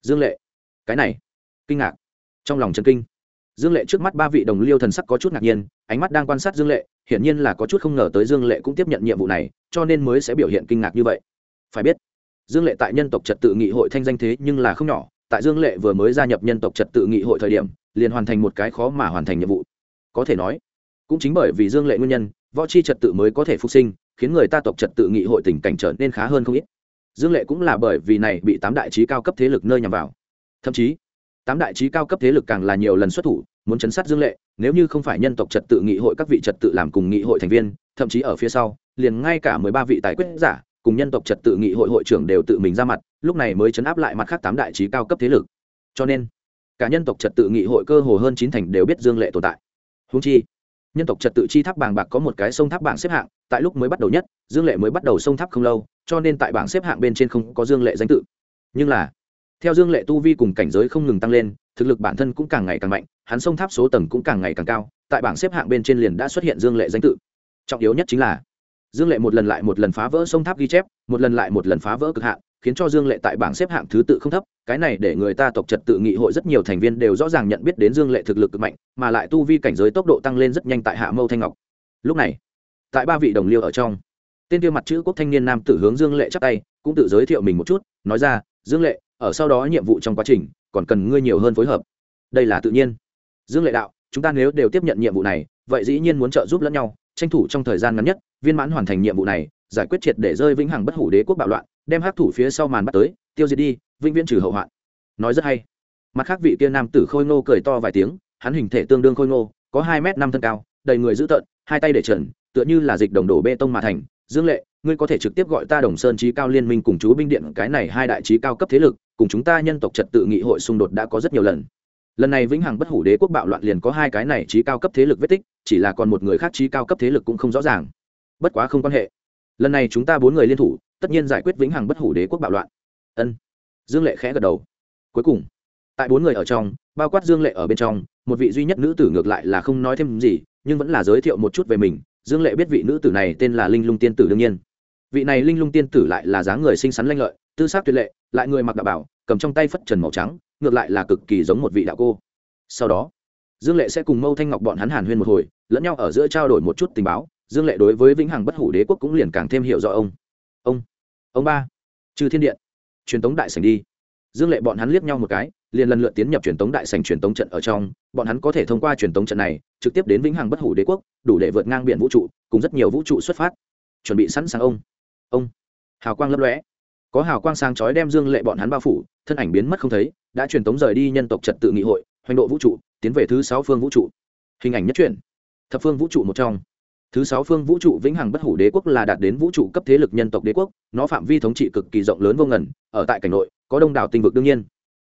Dương lệ. Cái này. Kinh ngạc. Trong lòng trần kinh. Dương lệ trước mắt ba vị đồng liêu thần sắc có chút ngạc nhiên, ánh mắt đang quan sát dương lệ, hiển nhiên là có chút không ngờ tới dương lệ cũng tiếp nhận nhiệm vụ này, cho nên mới sẽ biểu hiện kinh ngạc như vậy. Phải biết, dương lệ tại nhân tộc trật tự nghị hội thanh danh thế nhưng là không nhỏ tại dương lệ vừa mới gia nhập nhân tộc trật tự nghị hội thời điểm, liền hoàn thành một cái khó mà hoàn thành nhiệm vụ. Có thể nói, cũng chính bởi vì dương lệ nguyên nhân, võ chi trật tự mới có thể phục sinh, khiến người ta tộc trật tự nghị hội tình cảnh trở nên khá hơn không ít. Dương lệ cũng là bởi vì này bị tám đại trí cao cấp thế lực nơi nhằm vào. Thậm chí, tám đại trí cao cấp thế lực càng là nhiều lần xuất thủ, muốn chấn sát dương lệ, nếu như không phải nhân tộc trật tự nghị hội các vị trật tự làm cùng nghị hội thành viên, thậm chí ở phía sau, liền ngay cả mười ba vị tài quyết giả cùng nhân tộc trật tự nghị hội hội trưởng đều tự mình ra mặt, lúc này mới chấn áp lại mặt khác tám đại trí cao cấp thế lực. Cho nên, cả nhân tộc trật tự nghị hội cơ hồ hơn chín thành đều biết dương lệ tồn tại. Húng chi, nhân tộc trật tự chi tháp bàng bạc có một cái sông tháp bảng xếp hạng, tại lúc mới bắt đầu nhất, dương lệ mới bắt đầu sông tháp không lâu, cho nên tại bảng xếp hạng bên trên không có dương lệ danh tự. Nhưng là, theo dương lệ tu vi cùng cảnh giới không ngừng tăng lên, thực lực bản thân cũng càng ngày càng mạnh, hắn sông tháp số tầng cũng càng ngày càng cao, tại bảng xếp hạng bên trên liền đã xuất hiện dương lệ danh tự. Trọng yếu nhất chính là dương lệ một lần lại một lần phá vỡ sông tháp ghi chép, một lần lại một lần phá vỡ cực hạn, khiến cho dương lệ tại bảng xếp hạng thứ tự không thấp. Cái này để người ta tộc trật tự nghị hội rất nhiều thành viên đều rõ ràng nhận biết đến dương lệ thực lực cực mạnh, mà lại tu vi cảnh giới tốc độ tăng lên rất nhanh tại hạ mâu thanh ngọc. Lúc này, tại ba vị đồng liêu ở trong, tên tiêu mặt chữ quốc thanh niên nam tử hướng dương lệ chắp tay, cũng tự giới thiệu mình một chút, nói ra, dương lệ, ở sau đó nhiệm vụ trong quá trình, còn cần ngươi nhiều hơn phối hợp. Đây là tự nhiên. Dương lệ đạo, chúng ta nếu đều tiếp nhận nhiệm vụ này, vậy dĩ nhiên muốn trợ giúp lẫn nhau tranh thủ trong thời gian ngắn nhất, viên mãn hoàn thành nhiệm vụ này, giải quyết triệt để rơi vĩnh hằng bất hủ đế quốc bạo loạn, đem hắc thủ phía sau màn bắt tới, tiêu diệt đi, vĩnh viễn trừ hậu hoạn. Nói rất hay. Mặt khác vị kia nam tử khôi ngô cười to vài tiếng, hắn hình thể tương đương khôi ngô, có hai m năm thân cao, đầy người dữ tợn, hai tay để trần, tựa như là dịch đồng đổ bê tông mà thành. Dương lệ, ngươi có thể trực tiếp gọi ta đồng sơn trí cao liên minh cùng chú binh điện, cái này hai đại trí cao cấp thế lực, cùng chúng ta nhân tộc trật tự nghị hội xung đột đã có rất nhiều lần lần này vĩnh hằng bất hủ đế quốc bạo loạn liền có hai cái này trí cao cấp thế lực vết tích, chỉ là còn một người khác trí cao cấp thế lực cũng không rõ ràng. Bất quá không quan hệ. Lần này chúng ta bốn người liên thủ, tất nhiên giải quyết vĩnh hằng bất hủ đế quốc bạo loạn. Ân. Dương lệ khẽ gật đầu. Cuối cùng, tại bốn người ở trong, bao quát dương lệ ở bên trong, một vị duy nhất nữ tử ngược lại là không nói thêm gì, nhưng vẫn là giới thiệu một chút về mình. Dương lệ biết vị nữ tử này tên là linh lung tiên tử đương nhiên. Vị này linh lung tiên tử lại là dáng người xinh xắn lanh lợi, tư xác tuyệt lệ, lại người mặc đạo bảo, cầm trong tay phất trần màu trắng ngược lại là cực kỳ giống một vị đạo cô. Sau đó, dương lệ sẽ cùng mâu thanh ngọc bọn hắn hàn huyên một hồi, lẫn nhau ở giữa trao đổi một chút tình báo. Dương lệ đối với vĩnh hằng bất hủ đế quốc cũng liền càng thêm hiểu rõ ông. Ông ông ba, trừ thiên điện, truyền tống đại sảnh đi. Dương lệ bọn hắn liếc nhau một cái, liền lần lượt tiến nhập truyền tống đại sảnh truyền tống trận ở trong. Bọn hắn có thể thông qua truyền tống trận này, trực tiếp đến vĩnh hằng bất hủ đế quốc, đủ để vượt ngang biển vũ trụ, cùng rất nhiều vũ trụ xuất phát. Chuẩn bị sẵn sàng ông. Ông, hào quang lấp lóe. Có hào quang sáng chói đem dương lệ bọn hắn bao phủ thân ảnh biến mất không thấy, đã truyền tống rời đi nhân tộc trật tự nghị hội, hoành độ vũ trụ, tiến về thứ sáu phương vũ trụ. Hình ảnh nhất truyện. Thập phương vũ trụ một trong. Thứ sáu phương vũ trụ vĩnh hằng bất hủ đế quốc là đạt đến vũ trụ cấp thế lực nhân tộc đế quốc, nó phạm vi thống trị cực kỳ rộng lớn vô ngần, ở tại cảnh nội, có đông đảo tinh vực đương nhiên.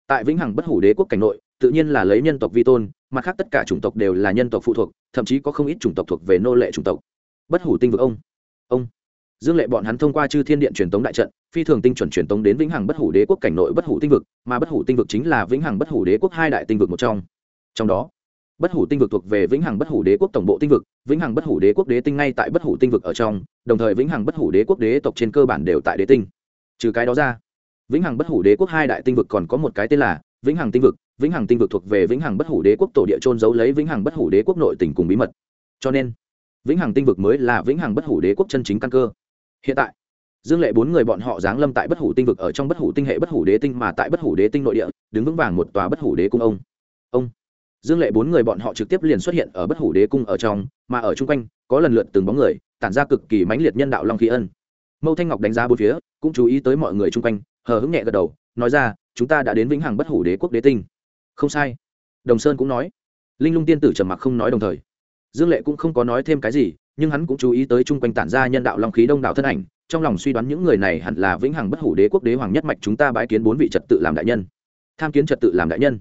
Tại vĩnh hằng bất hủ đế quốc cảnh nội, tự nhiên là lấy nhân tộc vi tôn, mặt khác tất cả chủng tộc đều là nhân tộc phụ thuộc, thậm chí có không ít chủng tộc thuộc về nô lệ chủng tộc. Bất hủ tinh vực ông. Ông dương lệ bọn hắn thông qua chư thiên điện truyền tống đại trận phi thường tinh chuẩn truyền tống đến vĩnh hằng bất hủ đế quốc cảnh nội bất hủ tinh vực mà bất hủ tinh vực chính là vĩnh hằng bất hủ đế quốc hai đại tinh vực một trong trong đó bất hủ tinh vực thuộc về vĩnh hằng bất hủ đế quốc tổng bộ tinh vực vĩnh hằng bất hủ đế quốc đế tinh ngay tại bất hủ tinh vực ở trong đồng thời vĩnh hằng bất hủ đế quốc đế tộc trên cơ bản đều tại đế tinh trừ cái đó ra vĩnh hằng bất hủ đế quốc hai đại tinh vực còn có một cái tên là vĩnh hằng tinh vực vĩnh hằng tinh vực thuộc về vĩnh hằng bất hủ đế quốc tổ địa trôn giấu lấy vĩnh hằng bất hủ đế quốc nội tỉnh cùng bí mật cho nên vĩnh hằng tinh vực mới là vĩnh hằng bất hủ đế quốc chân chính căn cơ hiện tại, dương lệ bốn người bọn họ giáng lâm tại bất hủ tinh vực ở trong bất hủ tinh hệ bất hủ đế tinh mà tại bất hủ đế tinh nội địa, đứng vững vàng một tòa bất hủ đế cung ông. Ông. Dương lệ bốn người bọn họ trực tiếp liền xuất hiện ở bất hủ đế cung ở trong, mà ở chung quanh, có lần lượt từng bóng người, tản ra cực kỳ mãnh liệt nhân đạo long khí ân. Mâu thanh ngọc đánh giá bốn phía, cũng chú ý tới mọi người chung quanh, hờ hững nhẹ gật đầu, nói ra, chúng ta đã đến vĩnh hằng bất hủ đế quốc đế tinh. Không sai. Đồng sơn cũng nói. Linh lung tiên tử trầm mặc không nói đồng thời. Dương lệ cũng không có nói thêm cái gì nhưng hắn cũng chú ý tới chung quanh tản ra nhân đạo long khí đông đảo thân ảnh, trong lòng suy đoán những người này hẳn là vĩnh hằng bất hủ đế quốc đế hoàng nhất mạch chúng ta bái kiến bốn vị trật tự làm đại nhân. Tham kiến trật tự làm đại nhân.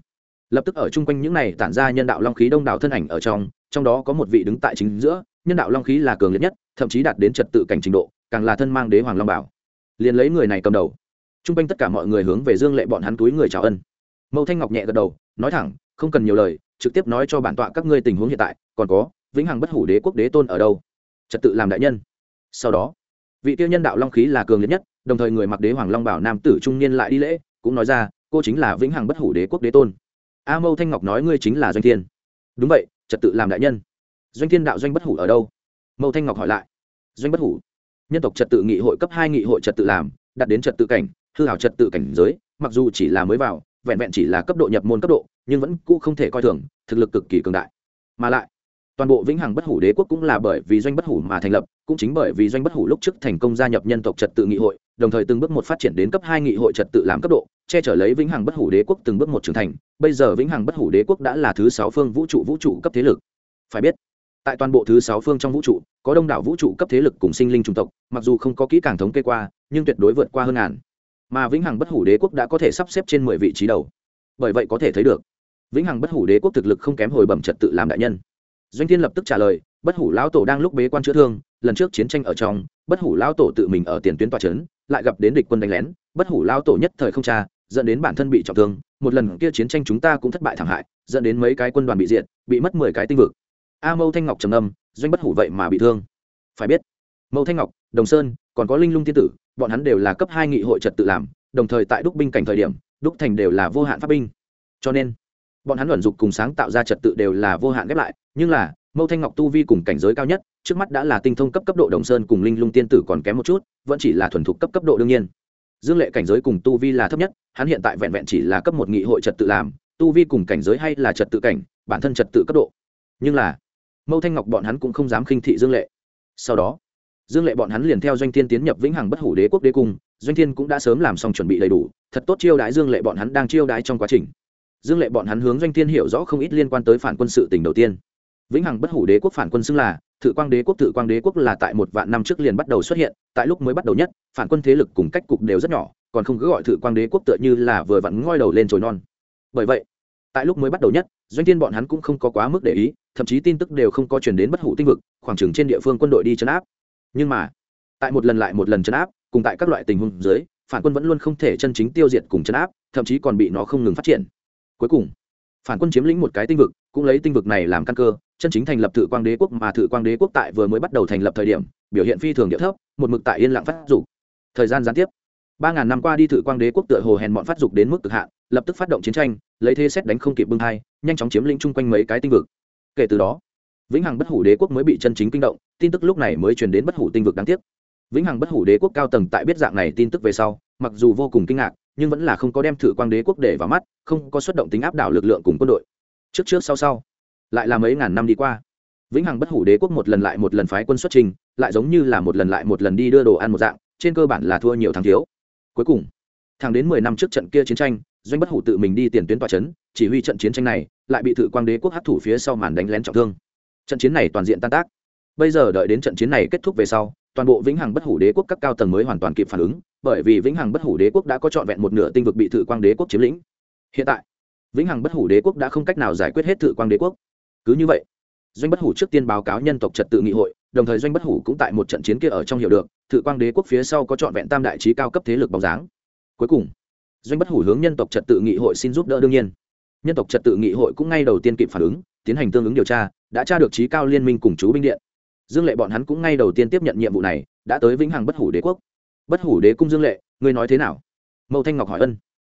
Lập tức ở chung quanh những này tản ra nhân đạo long khí đông đảo thân ảnh ở trong trong đó có một vị đứng tại chính giữa, nhân đạo long khí là cường liệt nhất, thậm chí đạt đến trật tự cảnh trình độ, càng là thân mang đế hoàng long bảo. Liền lấy người này cầm đầu. Chung quanh tất cả mọi người hướng về dương lệ bọn hắn túi người chào ân. Mâu thanh ngọc nhẹ gật đầu, nói thẳng, không cần nhiều lời, trực tiếp nói cho bản tọa các ngươi tình huống hiện tại, còn có vĩnh hằng bất hủ đế quốc đế tôn ở đâu? Trật tự làm đại nhân. Sau đó, vị tiêu nhân đạo long khí là cường liệt nhất, đồng thời người mặc đế hoàng long bảo nam tử trung niên lại đi lễ, cũng nói ra, cô chính là vĩnh hằng bất hủ đế quốc đế tôn. A mâu thanh ngọc nói ngươi chính là doanh thiên. Đúng vậy, trật tự làm đại nhân. Doanh thiên đạo doanh bất hủ ở đâu? Mâu thanh ngọc hỏi lại. Doanh bất hủ. Nhân tộc trật tự nghị hội cấp hai nghị hội trật tự làm, đặt đến trật tự cảnh, hư hảo trật tự cảnh giới, mặc dù chỉ là mới vào, vẹn vẹn chỉ là cấp độ nhập môn cấp độ, nhưng vẫn cũ không thể coi thường, thực lực cực kỳ cường đại. Mà lại toàn bộ vĩnh hằng bất hủ đế quốc cũng là bởi vì doanh bất hủ mà thành lập, cũng chính bởi vì doanh bất hủ lúc trước thành công gia nhập nhân tộc trật tự nghị hội, đồng thời từng bước một phát triển đến cấp hai nghị hội trật tự làm cấp độ, che chở lấy vĩnh hằng bất hủ đế quốc từng bước một trưởng thành. Bây giờ vĩnh hằng bất hủ đế quốc đã là thứ sáu phương vũ trụ vũ trụ cấp thế lực. Phải biết, tại toàn bộ thứ sáu phương trong vũ trụ, có đông đảo vũ trụ cấp thế lực cùng sinh linh chủng tộc, mặc dù không có kỹ càng thống kê qua, nhưng tuyệt đối vượt qua hơn ngàn. Mà vĩnh hằng bất hủ đế quốc đã có thể sắp xếp trên mười vị trí đầu. Bởi vậy có thể thấy được, vĩnh hằng bất hủ đế quốc thực lực không kém hồi bẩm trật tự làm đại nhân doanh thiên lập tức trả lời, bất hủ lão tổ đang lúc bế quan chữa thương, lần trước chiến tranh ở trong, bất hủ lão tổ tự mình ở tiền tuyến tòa trấn, lại gặp đến địch quân đánh lén, bất hủ lão tổ nhất thời không tra, dẫn đến bản thân bị trọng thương, một lần kia chiến tranh chúng ta cũng thất bại thảm hại, dẫn đến mấy cái quân đoàn bị diệt, bị mất mười cái tinh vực. A mâu thanh ngọc trầm âm doanh bất hủ vậy mà bị thương. Phải biết, mâu thanh ngọc, đồng sơn, còn có linh lung tiên tử, bọn hắn đều là cấp hai nghị hội trật tự làm, đồng thời tại đúc binh cảnh thời điểm, đúc thành đều là vô hạn pháp binh. Cho nên bọn hắn luận dục cùng sáng tạo ra trật tự đều là vô hạn ghép lại, nhưng là, mâu thanh ngọc tu vi cùng cảnh giới cao nhất, trước mắt đã là tinh thông cấp cấp độ đồng sơn cùng linh lung tiên tử còn kém một chút, vẫn chỉ là thuần thục cấp cấp độ đương nhiên. Dương lệ cảnh giới cùng tu vi là thấp nhất, hắn hiện tại vẹn vẹn chỉ là cấp một nghị hội trật tự làm, tu vi cùng cảnh giới hay là trật tự cảnh, bản thân trật tự cấp độ. Nhưng là, mâu thanh ngọc bọn hắn cũng không dám khinh thị dương lệ. Sau đó, dương lệ bọn hắn liền theo doanh thiên tiến nhập vĩnh hằng bất hủ đế quốc đế cung, doanh thiên cũng đã sớm làm xong chuẩn bị đầy đủ, thật tốt chiêu đãi dương lệ bọn hắn đang chiêu đãi trong quá trình dương lệ bọn hắn hướng doanh thiên hiểu rõ không ít liên quan tới phản quân sự tỉnh đầu tiên. Vĩnh hằng bất hủ đế quốc phản quân xưng là, thự quang đế quốc thự quang đế quốc là tại một vạn năm trước liền bắt đầu xuất hiện, tại lúc mới bắt đầu nhất, phản quân thế lực cùng cách cục đều rất nhỏ, còn không cứ gọi thự quang đế quốc tựa như là vừa vặn ngoi đầu lên trồi non. Bởi vậy, tại lúc mới bắt đầu nhất, doanh thiên bọn hắn cũng không có quá mức để ý, thậm chí tin tức đều không có chuyển đến bất hủ tinh vực, khoảng trừng trên địa phương quân đội đi chấn áp. Nhưng mà, tại một lần lại một lần chấn áp, cùng tại các loại tình huống dưới, phản quân vẫn luôn không thể chân chính tiêu diệt cùng chấn áp, thậm chí còn bị nó không ngừng phát triển cuối cùng. Phản quân chiếm lĩnh một cái tinh vực, cũng lấy tinh vực này làm căn cơ, chân chính thành lập thự quang đế quốc mà thự quang đế quốc tại vừa mới bắt đầu thành lập thời điểm, biểu hiện phi thường địa thấp, một mực tại yên lặng phát dục. Thời gian gián tiếp, ba ngàn năm qua đi thự quang đế quốc tựa hồ hèn bọn phát dục đến mức cực hạn, lập tức phát động chiến tranh, lấy thế xét đánh không kịp bưng hai nhanh chóng chiếm lĩnh chung quanh mấy cái tinh vực. Kể từ đó, vĩnh hằng bất hủ đế quốc mới bị chân chính kinh động, tin tức lúc này mới truyền đến bất hủ tinh vực đáng tiếc. Vĩnh hằng bất hủ đế quốc cao tầng tại biết dạng này tin tức về sau, mặc dù vô cùng kinh ngạc nhưng vẫn là không có đem thử quang đế quốc để vào mắt, không có xuất động tính áp đảo lực lượng cùng quân đội. Trước trước sau sau, lại là mấy ngàn năm đi qua. Vĩnh hằng bất hủ đế quốc một lần lại một lần phái quân xuất trình, lại giống như là một lần lại một lần đi đưa đồ ăn một dạng, trên cơ bản là thua nhiều thắng thiếu. Cuối cùng, thẳng đến mười năm trước trận kia chiến tranh, doanh bất hủ tự mình đi tiền tuyến tòa c h ấ n chỉ huy trận chiến tranh này, lại bị thự quang đế quốc hấp thủ phía sau màn đánh lén trọng thương. Trận chiến này toàn diện tan tác. Bây giờ đợi đến trận chiến này kết thúc về sau toàn bộ vĩnh hằng bất hủ đế quốc các cao tầng mới hoàn toàn kịp phản ứng, bởi vì vĩnh hằng bất hủ đế quốc đã có trọn vẹn một nửa tinh vực bị thự quang đế quốc chiếm lĩnh. Hiện tại, vĩnh hằng bất hủ đế quốc đã không cách nào giải quyết hết thự quang đế quốc. Cứ như vậy, doanh bất hủ trước tiên báo cáo nhân tộc trật tự nghị hội, đồng thời doanh bất hủ cũng tại một trận chiến kia ở trong hiểu được, thự quang đế quốc phía sau có trọn vẹn tam đại trí cao cấp thế lực bóng dáng. Cuối cùng, doanh bất hủ hướng nhân tộc trật tự nghị hội xin giúp đỡ đương nhiên. Nhân tộc trật tự nghị hội cũng ngay đầu tiên kịp phản ứng, tiến hành tương ứng điều tra, đã tra được trí cao liên minh cùng chú binh điện dương lệ bọn hắn cũng ngay đầu tiên tiếp nhận nhiệm vụ này, đã tới vĩnh hằng bất hủ đế quốc. Bất hủ đế cung dương lệ, ngươi nói thế nào? Mâu thanh ngọc hỏi ân.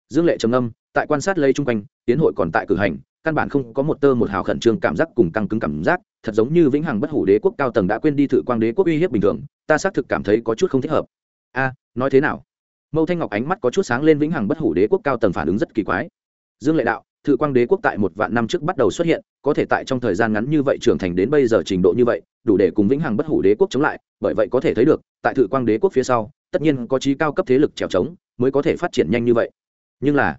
Dương lệ trầm âm tại quan sát lây chung quanh, tiến hội còn tại cử hành, căn bản không có một tơ một hào khẩn trương cảm giác cùng căng cứng cảm giác, thật giống như vĩnh hằng bất hủ đế quốc cao tầng đã quên đi thử quang đế quốc uy hiếp bình thường, ta xác thực cảm thấy có chút không thích hợp. A, nói thế nào? Mâu thanh ngọc ánh mắt có chút sáng lên vĩnh hằng bất hủ đế quốc cao tầng phản ứng rất kỳ quái. Dương lệ đạo thự quang đế quốc tại một vạn năm trước bắt đầu xuất hiện, có thể tại trong thời gian ngắn như vậy trưởng thành đến bây giờ trình độ như vậy, đủ để cùng vĩnh hằng bất hủ đế quốc chống lại, bởi vậy có thể thấy được, tại thự quang đế quốc phía sau, tất nhiên có trí cao cấp thế lực trèo trống, mới có thể phát triển nhanh như vậy. Nhưng là,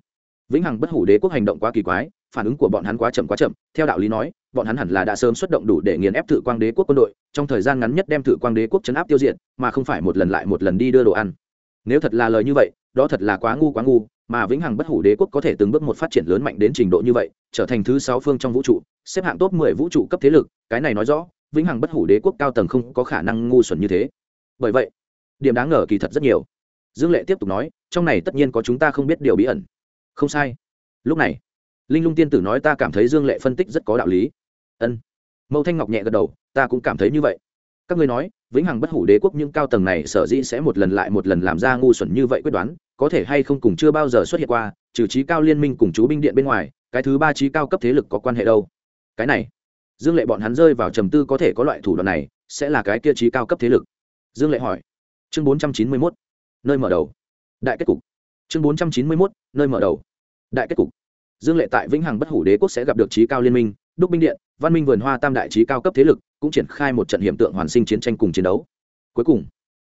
vĩnh hằng bất hủ đế quốc hành động quá kỳ quái, phản ứng của bọn hắn quá chậm quá chậm, theo đạo lý nói, bọn hắn hẳn là đã sớm xuất động đủ để nghiền ép thự quang đế quốc quân đội, trong thời gian ngắn nhất đem thự quang đế quốc chấn áp tiêu diệt, mà không phải một lần lại một lần đi đưa đồ ăn. Nếu thật là lời như vậy đó thật là quá ngu quá ngu, mà vĩnh hằng bất hủ đế quốc có thể từng bước một phát triển lớn mạnh đến trình độ như vậy, trở thành thứ sáu phương trong vũ trụ, xếp hạng top mười vũ trụ cấp thế lực, cái này nói rõ, vĩnh hằng bất hủ đế quốc cao tầng không có khả năng ngu xuẩn như thế. Bởi vậy, điểm đáng ngờ kỳ thật rất nhiều. Dương lệ tiếp tục nói, trong này tất nhiên có chúng ta không biết điều bí ẩn. Không sai. Lúc này, linh lung tiên tử nói ta cảm thấy dương lệ phân tích rất có đạo lý. Ân. Mâu thanh ngọc nhẹ gật đầu, ta cũng cảm thấy như vậy. Các ngươi nói vĩnh hằng bất hủ đế quốc những cao tầng này sở dĩ sẽ một lần lại một lần làm ra ngu xuẩn như vậy quyết đoán, có thể hay không cùng chưa bao giờ xuất hiện qua, trừ trí cao liên minh cùng chú binh điện bên ngoài, cái thứ ba trí cao cấp thế lực có quan hệ đâu? Cái này, dương lệ bọn hắn rơi vào trầm tư có thể có loại thủ đoạn này, sẽ là cái kia trí cao cấp thế lực? Dương lệ hỏi. Chương bốn trăm chín mươi mốt, nơi mở đầu. Đại kết cục. Chương bốn trăm chín mươi mốt, nơi mở đầu. Đại kết cục. Dương lệ tại vĩnh hằng bất hủ đế quốc sẽ gặp được trí cao liên minh đúc binh điện, văn minh vườn hoa tam đại trí cao cấp thế lực cũng triển khai một trận hiểm tượng hoàn sinh chiến tranh cùng chiến đấu. Cuối cùng,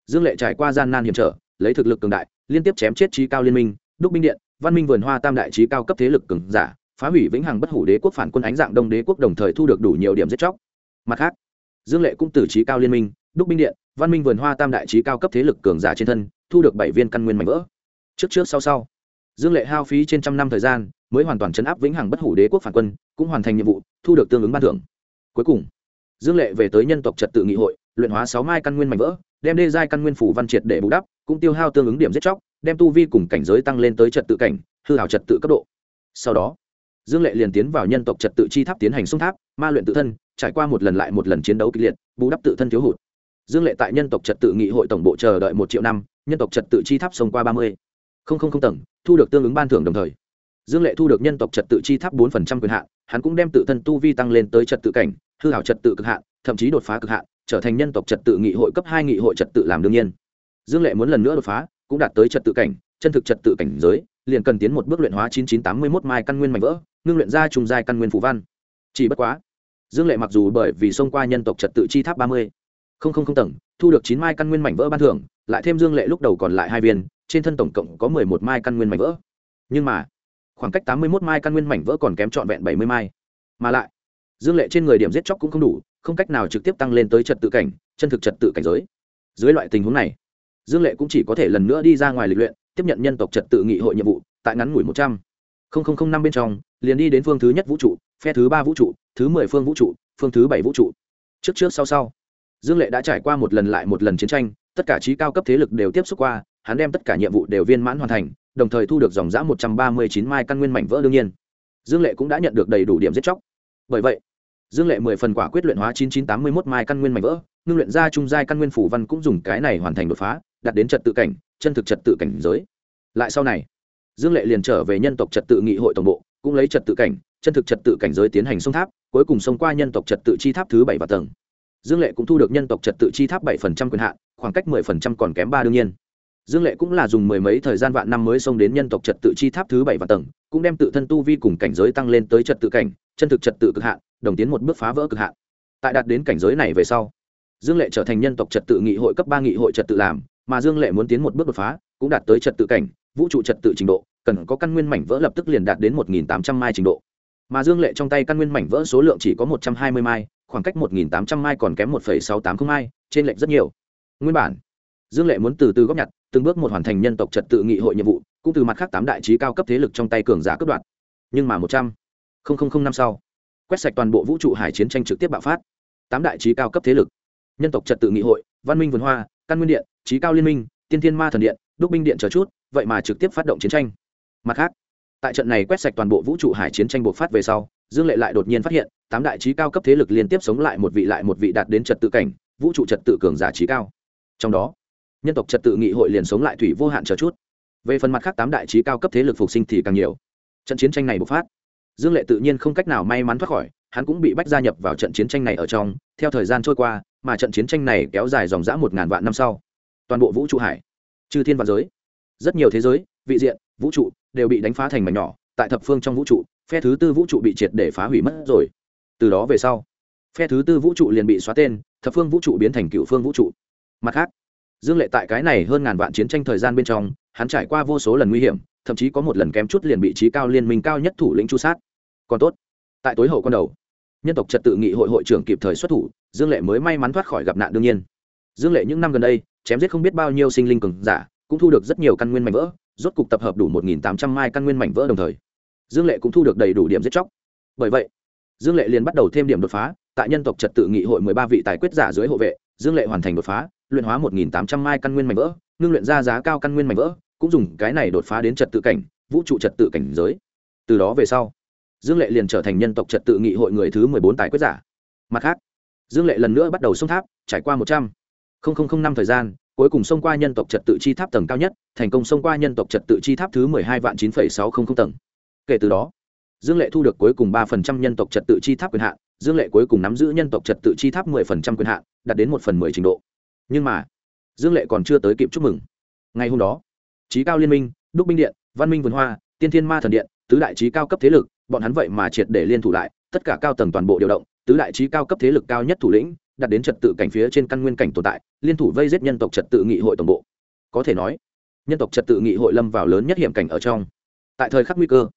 dương lệ trải qua gian nan hiểm trở, lấy thực lực cường đại, liên tiếp chém chết trí cao liên minh, đúc binh điện, văn minh vườn hoa tam đại trí cao cấp thế lực cường giả, phá hủy vĩnh hằng bất hủ đế quốc phản quân ánh dạng đông đế quốc đồng thời thu được đủ nhiều điểm giết chóc. Mặt khác, dương lệ cũng từ trí cao liên minh, đúc binh điện, văn minh vườn hoa tam đại trí cao cấp thế lực cường giả trên thân, thu được bảy viên căn nguyên mạnh vỡ. Trước trước sau sau dương lệ hao phí trên trăm năm thời gian, mới hoàn toàn chấn áp vĩnh hằng bất hủ đế quốc phản quân, cũng hoàn thành nhiệm vụ, thu được tương ứng ban thưởng. Cuối cùng, dương lệ về tới nhân tộc trật tự nghị hội, luyện hóa sáu mai căn nguyên mạnh vỡ, đem đê giai căn nguyên phủ văn triệt để bù đắp, cũng tiêu hao tương ứng điểm giết chóc, đem tu vi cùng cảnh giới tăng lên tới trật tự cảnh, hư hảo trật tự cấp độ. Sau đó, dương lệ liền tiến vào nhân tộc trật tự chi tháp tiến hành sung tháp, ma luyện tự thân, trải qua một lần lại một lần chiến đấu kịch liệt, bù đắp tự thân thiếu hụt. Dương lệ tại nhân tộc trật tự nghị hội tổng bộ chờ đợi một triệu năm, nhân tộc trật tự chi tháp sông qua ba mươi không không không tầng, thu được tương ứng ban thưởng đồng thời. Dương lệ thu được nhân tộc trật tự chi tháp bốn phần trăm quyền hạn, hắn cũng đem tự thân tu vi tăng lên tới trật tự cảnh, hư hảo trật tự cực hạn, thậm chí đột phá cực hạn, trở thành nhân tộc trật tự nghị hội cấp hai nghị hội trật tự làm đương nhiên. Dương lệ muốn lần nữa đột phá, cũng đạt tới trật tự cảnh, chân thực trật tự cảnh giới, liền cần tiến một bước luyện hóa chín chín tám mươi mốt mai căn nguyên mạnh vỡ, ngưng luyện ra trùng giai căn nguyên phù văn. Chỉ bất quá, dương lệ mặc dù bởi vì xông qua nhân tộc trật tự chi tháp ba mươi không không không tầng, thu được chín mai căn nguyên mảnh vỡ ban thưởng, lại thêm dương lệ lúc đầu còn lại hai viên trên thân tổng cộng có mười một mai căn nguyên mảnh vỡ. Nhưng mà, khoảng cách tám mươi mốt mai căn nguyên mảnh vỡ còn kém trọn vẹn bảy mươi mai. Mà lại, dương lệ trên người điểm giết chóc cũng không đủ, không cách nào trực tiếp tăng lên tới trật tự cảnh, chân thực trật tự cảnh giới. Dưới loại tình huống này, dương lệ cũng chỉ có thể lần nữa đi ra ngoài lịch luyện, tiếp nhận nhân tộc trật tự nghị hội nhiệm vụ, tại ngắn ngủi một trăm linh năm bên trong, liền đi đến phương thứ nhất vũ trụ, phe thứ ba vũ trụ, thứ mười phương vũ trụ, phương thứ bảy vũ trụ. Trước trước sau sau, dương lệ đã trải qua một lần lại một lần chiến tranh, tất cả trí cao cấp thế lực đều tiếp xúc qua hắn đem tất cả nhiệm vụ đều viên mãn hoàn thành, đồng thời thu được dòng giã một trăm ba mươi chín mai căn nguyên mảnh vỡ đương nhiên. Dương lệ cũng đã nhận được đầy đủ điểm giết chóc. Bởi vậy, dương lệ mười phần quả quyết luyện hóa chín chín tám mươi mốt mai căn nguyên mảnh vỡ, ngưng luyện ra trung giai căn nguyên phủ văn cũng dùng cái này hoàn thành đột phá, đạt đến trật tự cảnh, chân thực trật tự cảnh giới. Lại sau này, dương lệ liền trở về nhân tộc trật tự nghị hội tổng bộ, cũng lấy trật tự cảnh, chân thực trật tự cảnh giới tiến hành sông tháp, cuối cùng xông qua nhân tộc trật tự chi tháp thứ bảy và tầng. Dương lệ cũng thu được nhân tộc trật tự chi tháp bảy phần trăm quyền hạn, khoảng cách mười phần trăm còn kém ba đương nhiên dương lệ cũng là dùng mười mấy thời gian vạn năm mới xông đến nhân tộc trật tự chi tháp thứ bảy và tầng, cũng đem tự thân tu vi cùng cảnh giới tăng lên tới trật tự cảnh, chân thực trật tự cực hạn, đồng tiến một bước phá vỡ cực hạn. Tại đạt đến cảnh giới này về sau, dương lệ trở thành nhân tộc trật tự nghị hội cấp ba nghị hội trật tự làm, mà dương lệ muốn tiến một bước đột phá, cũng đạt tới trật tự cảnh, vũ trụ trật tự trình độ, cần có căn nguyên mảnh vỡ lập tức liền đạt đến một nghìn tám trăm mai trình độ. Mà dương lệ trong tay căn nguyên mảnh vỡ số lượng chỉ có một trăm hai mươi mai, khoảng cách một nghìn tám trăm mai còn kém một phẩy sáu tám không mai, trên lệch rất nhiều. Nguyên bản, dương lệ muốn từ từ góp nhặt từng bước một hoàn thành nhân tộc trật tự nghị hội nhiệm vụ, cũng từ mặt khác tám đại trí cao cấp thế lực trong tay cường giả cướp đoạt. Nhưng mà một trăm linh năm sau, quét sạch toàn bộ vũ trụ hải chiến tranh trực tiếp bạo phát. Tám đại trí cao cấp thế lực, nhân tộc trật tự nghị hội, văn minh vườn hoa, căn nguyên điện, trí cao liên minh, tiên thiên ma thần điện, đúc binh điện chờ chút, vậy mà trực tiếp phát động chiến tranh. Mặt khác, tại trận này quét sạch toàn bộ vũ trụ hải chiến tranh bộc phát về sau, dương lệ lại đột nhiên phát hiện, tám đại trí cao cấp thế lực liên tiếp sống lại một vị lại một vị đạt đến trật tự cảnh, vũ trụ trật tự cường giả trí cao. Trong đó nhân tộc trật tự nghị hội liền sống lại thủy vô hạn chờ chút. Về phần mặt khác tám đại trí cao cấp thế lực phục sinh thì càng nhiều. Trận chiến tranh này bộc phát. Dương lệ tự nhiên không cách nào may mắn thoát khỏi, hắn cũng bị bách gia nhập vào trận chiến tranh này ở trong. Theo thời gian trôi qua, mà trận chiến tranh này kéo dài dòng dã một ngàn vạn năm sau. Toàn bộ vũ trụ hải chư thiên và giới, rất nhiều thế giới, vị diện, vũ trụ đều bị đánh phá thành mảnh nhỏ. Tại thập phương trong vũ trụ, phe thứ tư vũ trụ bị triệt để phá hủy mất rồi. Từ đó về sau, phe thứ tư vũ trụ liền bị xóa tên, thập phương vũ trụ biến thành cựu phương vũ trụ. Mặt khác dương lệ tại cái này hơn ngàn vạn chiến tranh thời gian bên trong, hắn trải qua vô số lần nguy hiểm, thậm chí có một lần kém chút liền bị trí cao liên minh cao nhất thủ lĩnh chu sát. Còn tốt, tại tối hậu con đầu, nhân tộc trật tự nghị hội hội trưởng kịp thời xuất thủ, dương lệ mới may mắn thoát khỏi gặp nạn đương nhiên. Dương lệ những năm gần đây, chém giết không biết bao nhiêu sinh linh cường giả, cũng thu được rất nhiều căn nguyên mảnh vỡ, rốt cục tập hợp đủ một nghìn tám trăm mai căn nguyên mảnh vỡ đồng thời, dương lệ cũng thu được đầy đủ điểm giết chóc. Bởi vậy, dương lệ liền bắt đầu thêm điểm đột phá, tại nhân tộc trật tự nghị hội mười ba vị tài quyết giả dưới hộ vệ, dương lệ hoàn thành đột phá luyện hóa một nghìn tám trăm mai căn nguyên mảnh vỡ, ngưng luyện ra giá cao căn nguyên mảnh vỡ, cũng dùng cái này đột phá đến trật tự cảnh, vũ trụ trật tự cảnh giới. Từ đó về sau, dương lệ liền trở thành nhân tộc trật tự nghị hội người thứ mười bốn tài quyết giả. Mặt khác, dương lệ lần nữa bắt đầu xông tháp, trải qua một trăm linh năm thời gian, cuối cùng xông qua nhân tộc trật tự chi tháp tầng cao nhất, thành công xông qua nhân tộc trật tự chi tháp thứ mười hai vạn chín phẩy sáu không không tầng. Kể từ đó, dương lệ thu được cuối cùng ba phần trăm nhân tộc trật tự chi tháp quyền hạn, dương lệ cuối cùng nắm giữ nhân tộc trật tự chi tháp mười phần trăm quyền hạn, đạt đến một phần mười trình độ nhưng mà, dương lệ còn chưa tới kịp chúc mừng. Ngày hôm đó trí cao liên minh, đúc binh điện, văn minh vườn hoa, tiên thiên ma thần điện, tứ đại trí cao cấp thế lực, bọn hắn vậy mà triệt để liên thủ lại, tất cả cao tầng toàn bộ điều động, tứ đại trí cao cấp thế lực cao nhất thủ lĩnh, đặt đến trật tự cảnh phía trên căn nguyên cảnh tồn tại, liên thủ vây giết nhân tộc trật tự nghị hội tổng bộ. Có thể nói, nhân tộc trật tự nghị hội lâm vào lớn nhất hiểm cảnh ở trong. Tại thời khắc nguy cơ,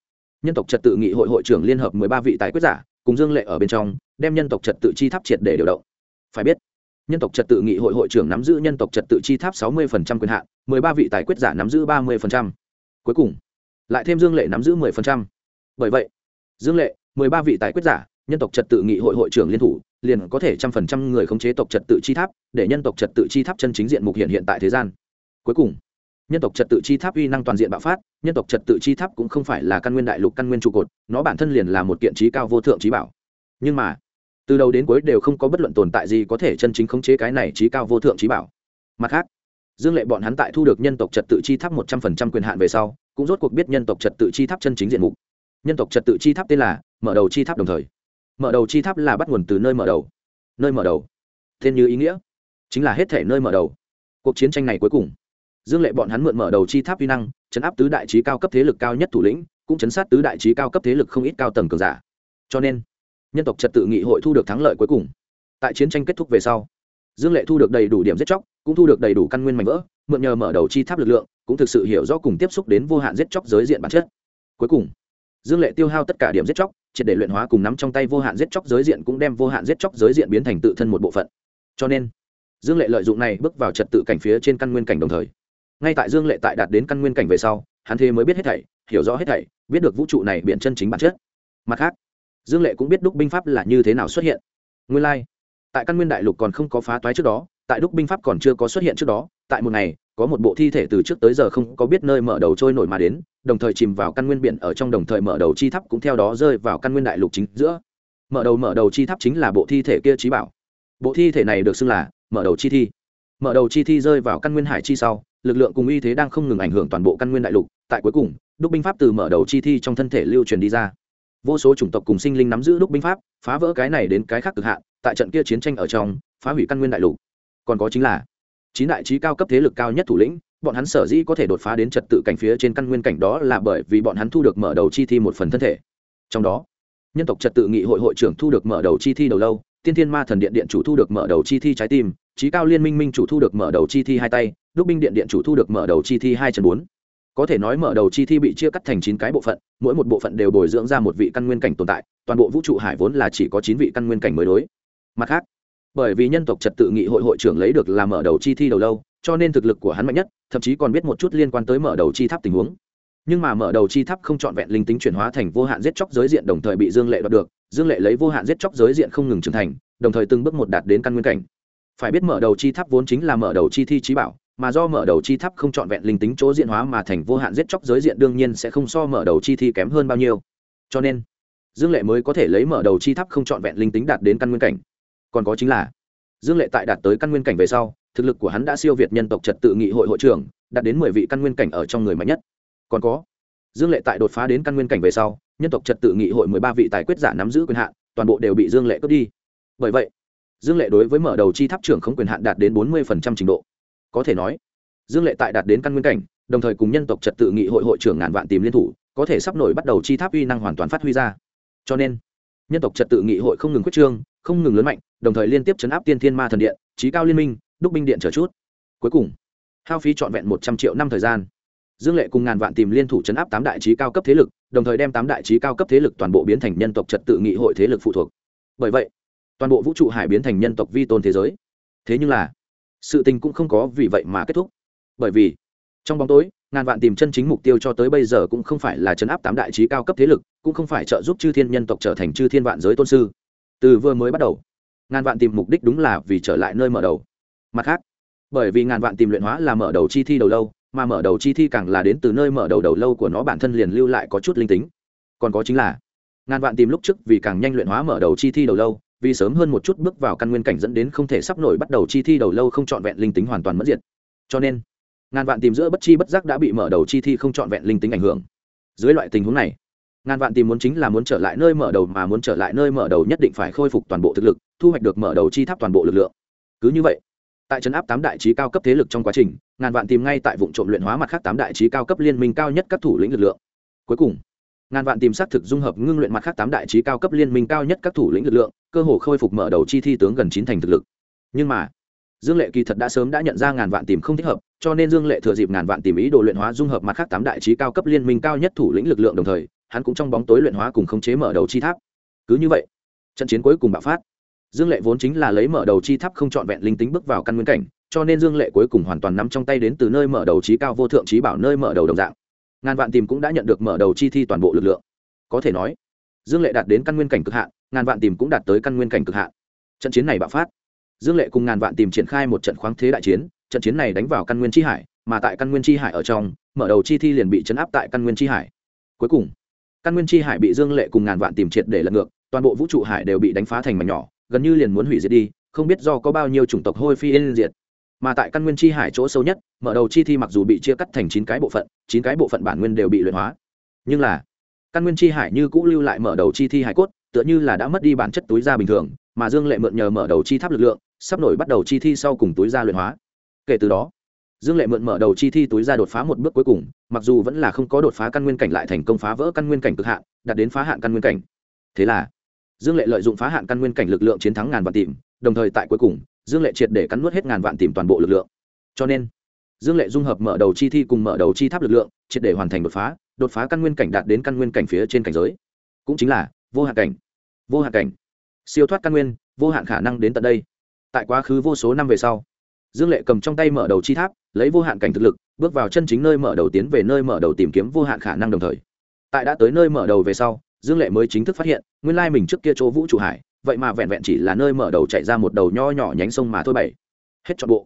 nhân tộc trật tự nghị hội hội trưởng liên hợp mười ba vị tài quyết giả, cùng dương lệ ở bên trong, đem nhân tộc trật tự chi tháp triệt để điều động. Phải biết nhân tộc trật tự nghị hội hội trưởng nắm giữ nhân tộc trật tự chi tháp sáu mươi quyền hạn, mười ba vị tài quyết giả nắm giữ ba mươi cuối cùng, lại thêm dương lệ nắm giữ mười bởi vậy, dương lệ, mười ba vị tài quyết giả, nhân tộc trật tự nghị hội hội trưởng liên thủ, liền có thể trăm phần trăm người khống chế tộc trật tự chi tháp, để nhân tộc trật tự chi tháp chân chính diện mục hiện hiện tại thế gian. Cuối cùng, nhân tộc trật tự chi tháp uy năng toàn diện bạo phát, nhân tộc trật tự chi tháp cũng không phải là căn nguyên đại lục căn nguyên trụ cột, nó bản thân liền là một kiện trí cao vô thượng trí bảo. Nhưng mà từ đầu đến cuối đều không có bất luận tồn tại gì có thể chân chính khống chế cái này trí cao vô thượng trí bảo. Mặt khác, dương lệ bọn hắn tại thu được nhân tộc trật tự chi tháp một trăm phần trăm quyền hạn về sau, cũng rốt cuộc biết nhân tộc trật tự chi tháp chân chính diện mục. Nhân tộc trật tự chi tháp tên là mở đầu chi tháp đồng thời. Mở đầu chi tháp là bắt nguồn từ nơi mở đầu. Nơi mở đầu. Tên như ý nghĩa, chính là hết thể nơi mở đầu. Cuộc chiến tranh này cuối cùng, dương lệ bọn hắn mượn mở đầu chi tháp vi năng, chấn áp tứ đại trí cao cấp thế lực cao nhất thủ lĩnh, cũng chấn sát tứ đại trí cao cấp thế lực không ít cao tầng cường giả. Cho nên nhân tộc trật tự nghị hội thu được thắng lợi cuối cùng. Tại chiến tranh kết thúc về sau, dương lệ thu được đầy đủ điểm giết chóc, cũng thu được đầy đủ căn nguyên mạnh vỡ, mượn nhờ mở đầu chi tháp lực lượng, cũng thực sự hiểu rõ cùng tiếp xúc đến vô hạn giết chóc giới diện bản chất. Cuối cùng, dương lệ tiêu hao tất cả điểm giết chóc, triệt để luyện hóa cùng nắm trong tay vô hạn giết chóc giới diện cũng đem vô hạn giết chóc giới diện biến thành tự thân một bộ phận. Cho nên, dương lệ lợi dụng này bước vào trật tự cảnh phía trên căn nguyên cảnh đồng thời, ngay tại dương lệ tại đạt đến căn nguyên cảnh về sau, hắn thế mới biết hết thảy, hiểu rõ hết thảy, biết được vũ trụ này biện chân chính bản chất. Mặt khác dương lệ cũng biết đúc binh pháp là như thế nào xuất hiện. Nguyên lai、like. tại căn nguyên đại lục còn không có phá toái trước đó, tại đúc binh pháp còn chưa có xuất hiện trước đó, tại một ngày, có một bộ thi thể từ trước tới giờ không có biết nơi mở đầu trôi nổi mà đến, đồng thời chìm vào căn nguyên biển ở trong đồng thời mở đầu chi tháp cũng theo đó rơi vào căn nguyên đại lục chính giữa. Mở đầu mở đầu chi tháp chính là bộ thi thể kia trí bảo. Bộ thi thể này được xưng là mở đầu chi thi. Mở đầu chi thi rơi vào căn nguyên hải chi sau, lực lượng cùng y thế đang không ngừng ảnh hưởng toàn bộ căn nguyên đại lục, tại cuối cùng, đúc binh pháp từ mở đầu chi thi trong thân thể lưu truyền đi ra vô số chủng tộc cùng sinh linh nắm giữ đúc binh pháp, phá vỡ cái này đến cái khác cực hạn, tại trận kia chiến tranh ở trong, phá hủy căn nguyên đại lục. Còn có chính là, chín đại trí cao cấp thế lực cao nhất thủ lĩnh, bọn hắn sở dĩ có thể đột phá đến trật tự cảnh phía trên căn nguyên cảnh đó là bởi vì bọn hắn thu được mở đầu chi thi một phần thân thể. Trong đó, nhân tộc trật tự nghị hội hội trưởng thu được mở đầu chi thi đầu lâu, tiên thiên ma thần điện điện chủ thu được mở đầu chi thi trái tim, trí cao liên minh minh chủ thu được mở đầu chi thi hai tay đúc binh điện điện chủ thu được mở đầu chi thi hai chân bốn có thể nói mở đầu chi thi bị chia cắt thành chín cái bộ phận, mỗi một bộ phận đều bồi dưỡng ra một vị căn nguyên cảnh tồn tại, toàn bộ vũ trụ hải vốn là chỉ có chín vị căn nguyên cảnh mới đối. Mặt khác, bởi vì nhân tộc trật tự nghị hội hội trưởng lấy được là mở đầu chi thi đầu lâu, cho nên thực lực của hắn mạnh nhất, thậm chí còn biết một chút liên quan tới mở đầu chi tháp tình huống. Nhưng mà mở đầu chi tháp không trọn vẹn linh tính chuyển hóa thành vô hạn giết chóc giới diện đồng thời bị dương lệ đoạt được, dương lệ lấy vô hạn giết chóc giới diện không ngừng trưởng thành, đồng thời từng bước một đạt đến căn nguyên cảnh. Phải biết mở đầu chi tháp vốn chính là mở đầu chi thi trí bảo mà do mở đầu chi tháp không trọn vẹn linh tính chỗ diện hóa mà thành vô hạn giết chóc giới diện đương nhiên sẽ không so mở đầu chi thi kém hơn bao nhiêu. Cho nên, dương lệ mới có thể lấy mở đầu chi tháp không trọn vẹn linh tính đạt đến căn nguyên cảnh. Còn có chính là, dương lệ tại đạt tới căn nguyên cảnh về sau, thực lực của hắn đã siêu việt nhân tộc trật tự nghị hội hội trưởng, đạt đến mười vị căn nguyên cảnh ở trong người mạnh nhất. Còn có, dương lệ tại đột phá đến căn nguyên cảnh về sau, nhân tộc trật tự nghị hội mười ba vị tài quyết giả nắm giữ quyền hạn, toàn bộ đều bị dương lệ cướp đi. Bởi vậy, dương lệ đối với mở đầu chi tháp trưởng không quyền hạn đạt đến bốn mươi trình độ có thể nói, dương lệ tại đạt đến căn nguyên cảnh, đồng thời cùng nhân tộc trật tự nghị hội hội trưởng ngàn vạn tìm liên thủ, có thể sắp nổi bắt đầu chi tháp uy năng hoàn toàn phát huy ra. Cho nên, nhân tộc trật tự nghị hội không ngừng quyết trương, không ngừng lớn mạnh, đồng thời liên tiếp chấn áp tiên thiên ma thần điện, trí cao liên minh, đúc binh điện trở chút. Cuối cùng, hao phí trọn vẹn một trăm triệu năm thời gian. Dương lệ cùng ngàn vạn tìm liên thủ chấn áp tám đại trí cao cấp thế lực, đồng thời đem tám đại trí cao cấp thế lực toàn bộ biến thành nhân tộc trật tự nghị hội thế lực phụ thuộc. Bởi vậy, toàn bộ vũ trụ hải biến thành nhân tộc vi tôn thế giới. Thế nhưng là sự tình cũng không có vì vậy mà kết thúc. Bởi vì, trong bóng tối, ngàn vạn tìm chân chính mục tiêu cho tới bây giờ cũng không phải là chấn áp tám đại trí cao cấp thế lực, cũng không phải trợ giúp chư thiên nhân tộc trở thành chư thiên vạn giới tôn sư. Từ vừa mới bắt đầu, ngàn vạn tìm mục đích đúng là vì trở lại nơi mở đầu. Mặt khác, bởi vì ngàn vạn tìm luyện hóa là mở đầu chi thi đầu lâu, mà mở đầu chi thi càng là đến từ nơi mở đầu đầu lâu của nó bản thân liền lưu lại có chút linh tính. Còn có chính là, ngàn vạn tìm lúc trước vì càng nhanh luyện hóa mở đầu chi thi đầu lâu vì sớm hơn một chút bước vào căn nguyên cảnh dẫn đến không thể sắp nổi bắt đầu chi thi đầu lâu không trọn vẹn linh tính hoàn toàn mất diệt. Cho nên, ngàn vạn tìm giữa bất chi bất giác đã bị mở đầu chi thi không trọn vẹn linh tính ảnh hưởng. Dưới loại tình huống này, ngàn vạn tìm muốn chính là muốn trở lại nơi mở đầu mà muốn trở lại nơi mở đầu nhất định phải khôi phục toàn bộ thực lực, thu hoạch được mở đầu chi tháp toàn bộ lực lượng. Cứ như vậy, tại trấn áp tám đại trí cao cấp thế lực trong quá trình, ngàn vạn tìm ngay tại vụ trộm luyện hóa mặt khác tám đại trí cao cấp liên minh cao nhất các thủ lĩnh lực lượng. Cuối cùng ngàn vạn tìm xác thực dung hợp ngưng luyện mặt khác tám đại trí cao cấp liên minh cao nhất các thủ lĩnh lực lượng, cơ hồ khôi phục mở đầu chi thi tướng gần chín thành thực lực. Nhưng mà, dương lệ kỳ thật đã sớm đã nhận ra ngàn vạn tìm không thích hợp, cho nên dương lệ thừa dịp ngàn vạn tìm ý đồ luyện hóa dung hợp mặt khác tám đại trí cao cấp liên minh cao nhất thủ lĩnh lực lượng đồng thời, hắn cũng trong bóng tối luyện hóa cùng khống chế mở đầu chi tháp. Cứ như vậy, trận chiến cuối cùng bạo phát. Dương lệ vốn chính là lấy mở đầu chi tháp không trọn vẹn linh tính bước vào căn nguyên cảnh, cho nên dương lệ cuối cùng hoàn toàn nắm trong tay đến từ nơi mở đầu trí cao vô thượng trí bảo nơi mở đầu đồng dạng ngàn vạn tìm cũng đã nhận được mở đầu chi thi toàn bộ lực lượng. Có thể nói, dương lệ đạt đến căn nguyên cảnh cực hạn, ngàn vạn tìm cũng đạt tới căn nguyên cảnh cực hạn. Trận chiến này bạo phát. Dương lệ cùng ngàn vạn tìm triển khai một trận khoáng thế đại chiến, trận chiến này đánh vào căn nguyên tri hải, mà tại căn nguyên tri hải ở trong, mở đầu chi thi liền bị chấn áp tại căn nguyên tri hải. Cuối cùng, căn nguyên tri hải bị dương lệ cùng ngàn vạn tìm triệt để lật ngược, toàn bộ vũ trụ hải đều bị đánh phá thành mảnh nhỏ, gần như liền muốn hủy diệt đi, không biết do có bao nhiêu chủng tộc hôi phi yên diệt mà tại căn nguyên chi hải chỗ sâu nhất, mở đầu chi thi mặc dù bị chia cắt thành chín cái bộ phận, chín cái bộ phận bản nguyên đều bị luyện hóa. Nhưng là, căn nguyên chi hải như cũ lưu lại mở đầu chi thi hải cốt, tựa như là đã mất đi bản chất túi da bình thường, mà dương lệ mượn nhờ mở đầu chi tháp lực lượng, sắp nổi bắt đầu chi thi sau cùng túi da luyện hóa. Kể từ đó, dương lệ mượn mở đầu chi thi túi ra đột phá một bước cuối cùng, mặc dù vẫn là không có đột phá căn nguyên cảnh lại thành công phá vỡ căn nguyên cảnh cực hạn, đạt đến phá hạn căn nguyên cảnh. Thế là, dương lệ lợi dụng phá hạn căn nguyên cảnh lực lượng chiến thắng ngàn vạn tìm, đồng thời tại cuối cùng dương lệ triệt để cắn nuốt hết ngàn vạn tìm toàn bộ lực lượng. Cho nên, dương lệ dung hợp mở đầu chi thi cùng mở đầu chi tháp lực lượng, triệt để hoàn thành đột phá đột phá căn nguyên cảnh đạt đến căn nguyên cảnh phía trên cảnh giới. Cũng chính là, vô hạn cảnh. Vô hạn cảnh. Siêu thoát căn nguyên, vô hạn khả năng đến tận đây. Tại quá khứ vô số năm về sau, dương lệ cầm trong tay mở đầu chi tháp, lấy vô hạn cảnh thực lực, bước vào chân chính nơi mở đầu tiến về nơi mở đầu tìm kiếm vô hạn khả năng đồng thời. Tại đã tới nơi mở đầu về sau, dương lệ mới chính thức phát hiện, nguyên lai mình trước kia chỗ vũ trụ hải vậy mà vẹn vẹn chỉ là nơi mở đầu chạy ra một đầu nho nhỏ nhánh sông mà thôi bảy. Hết trọn bộ.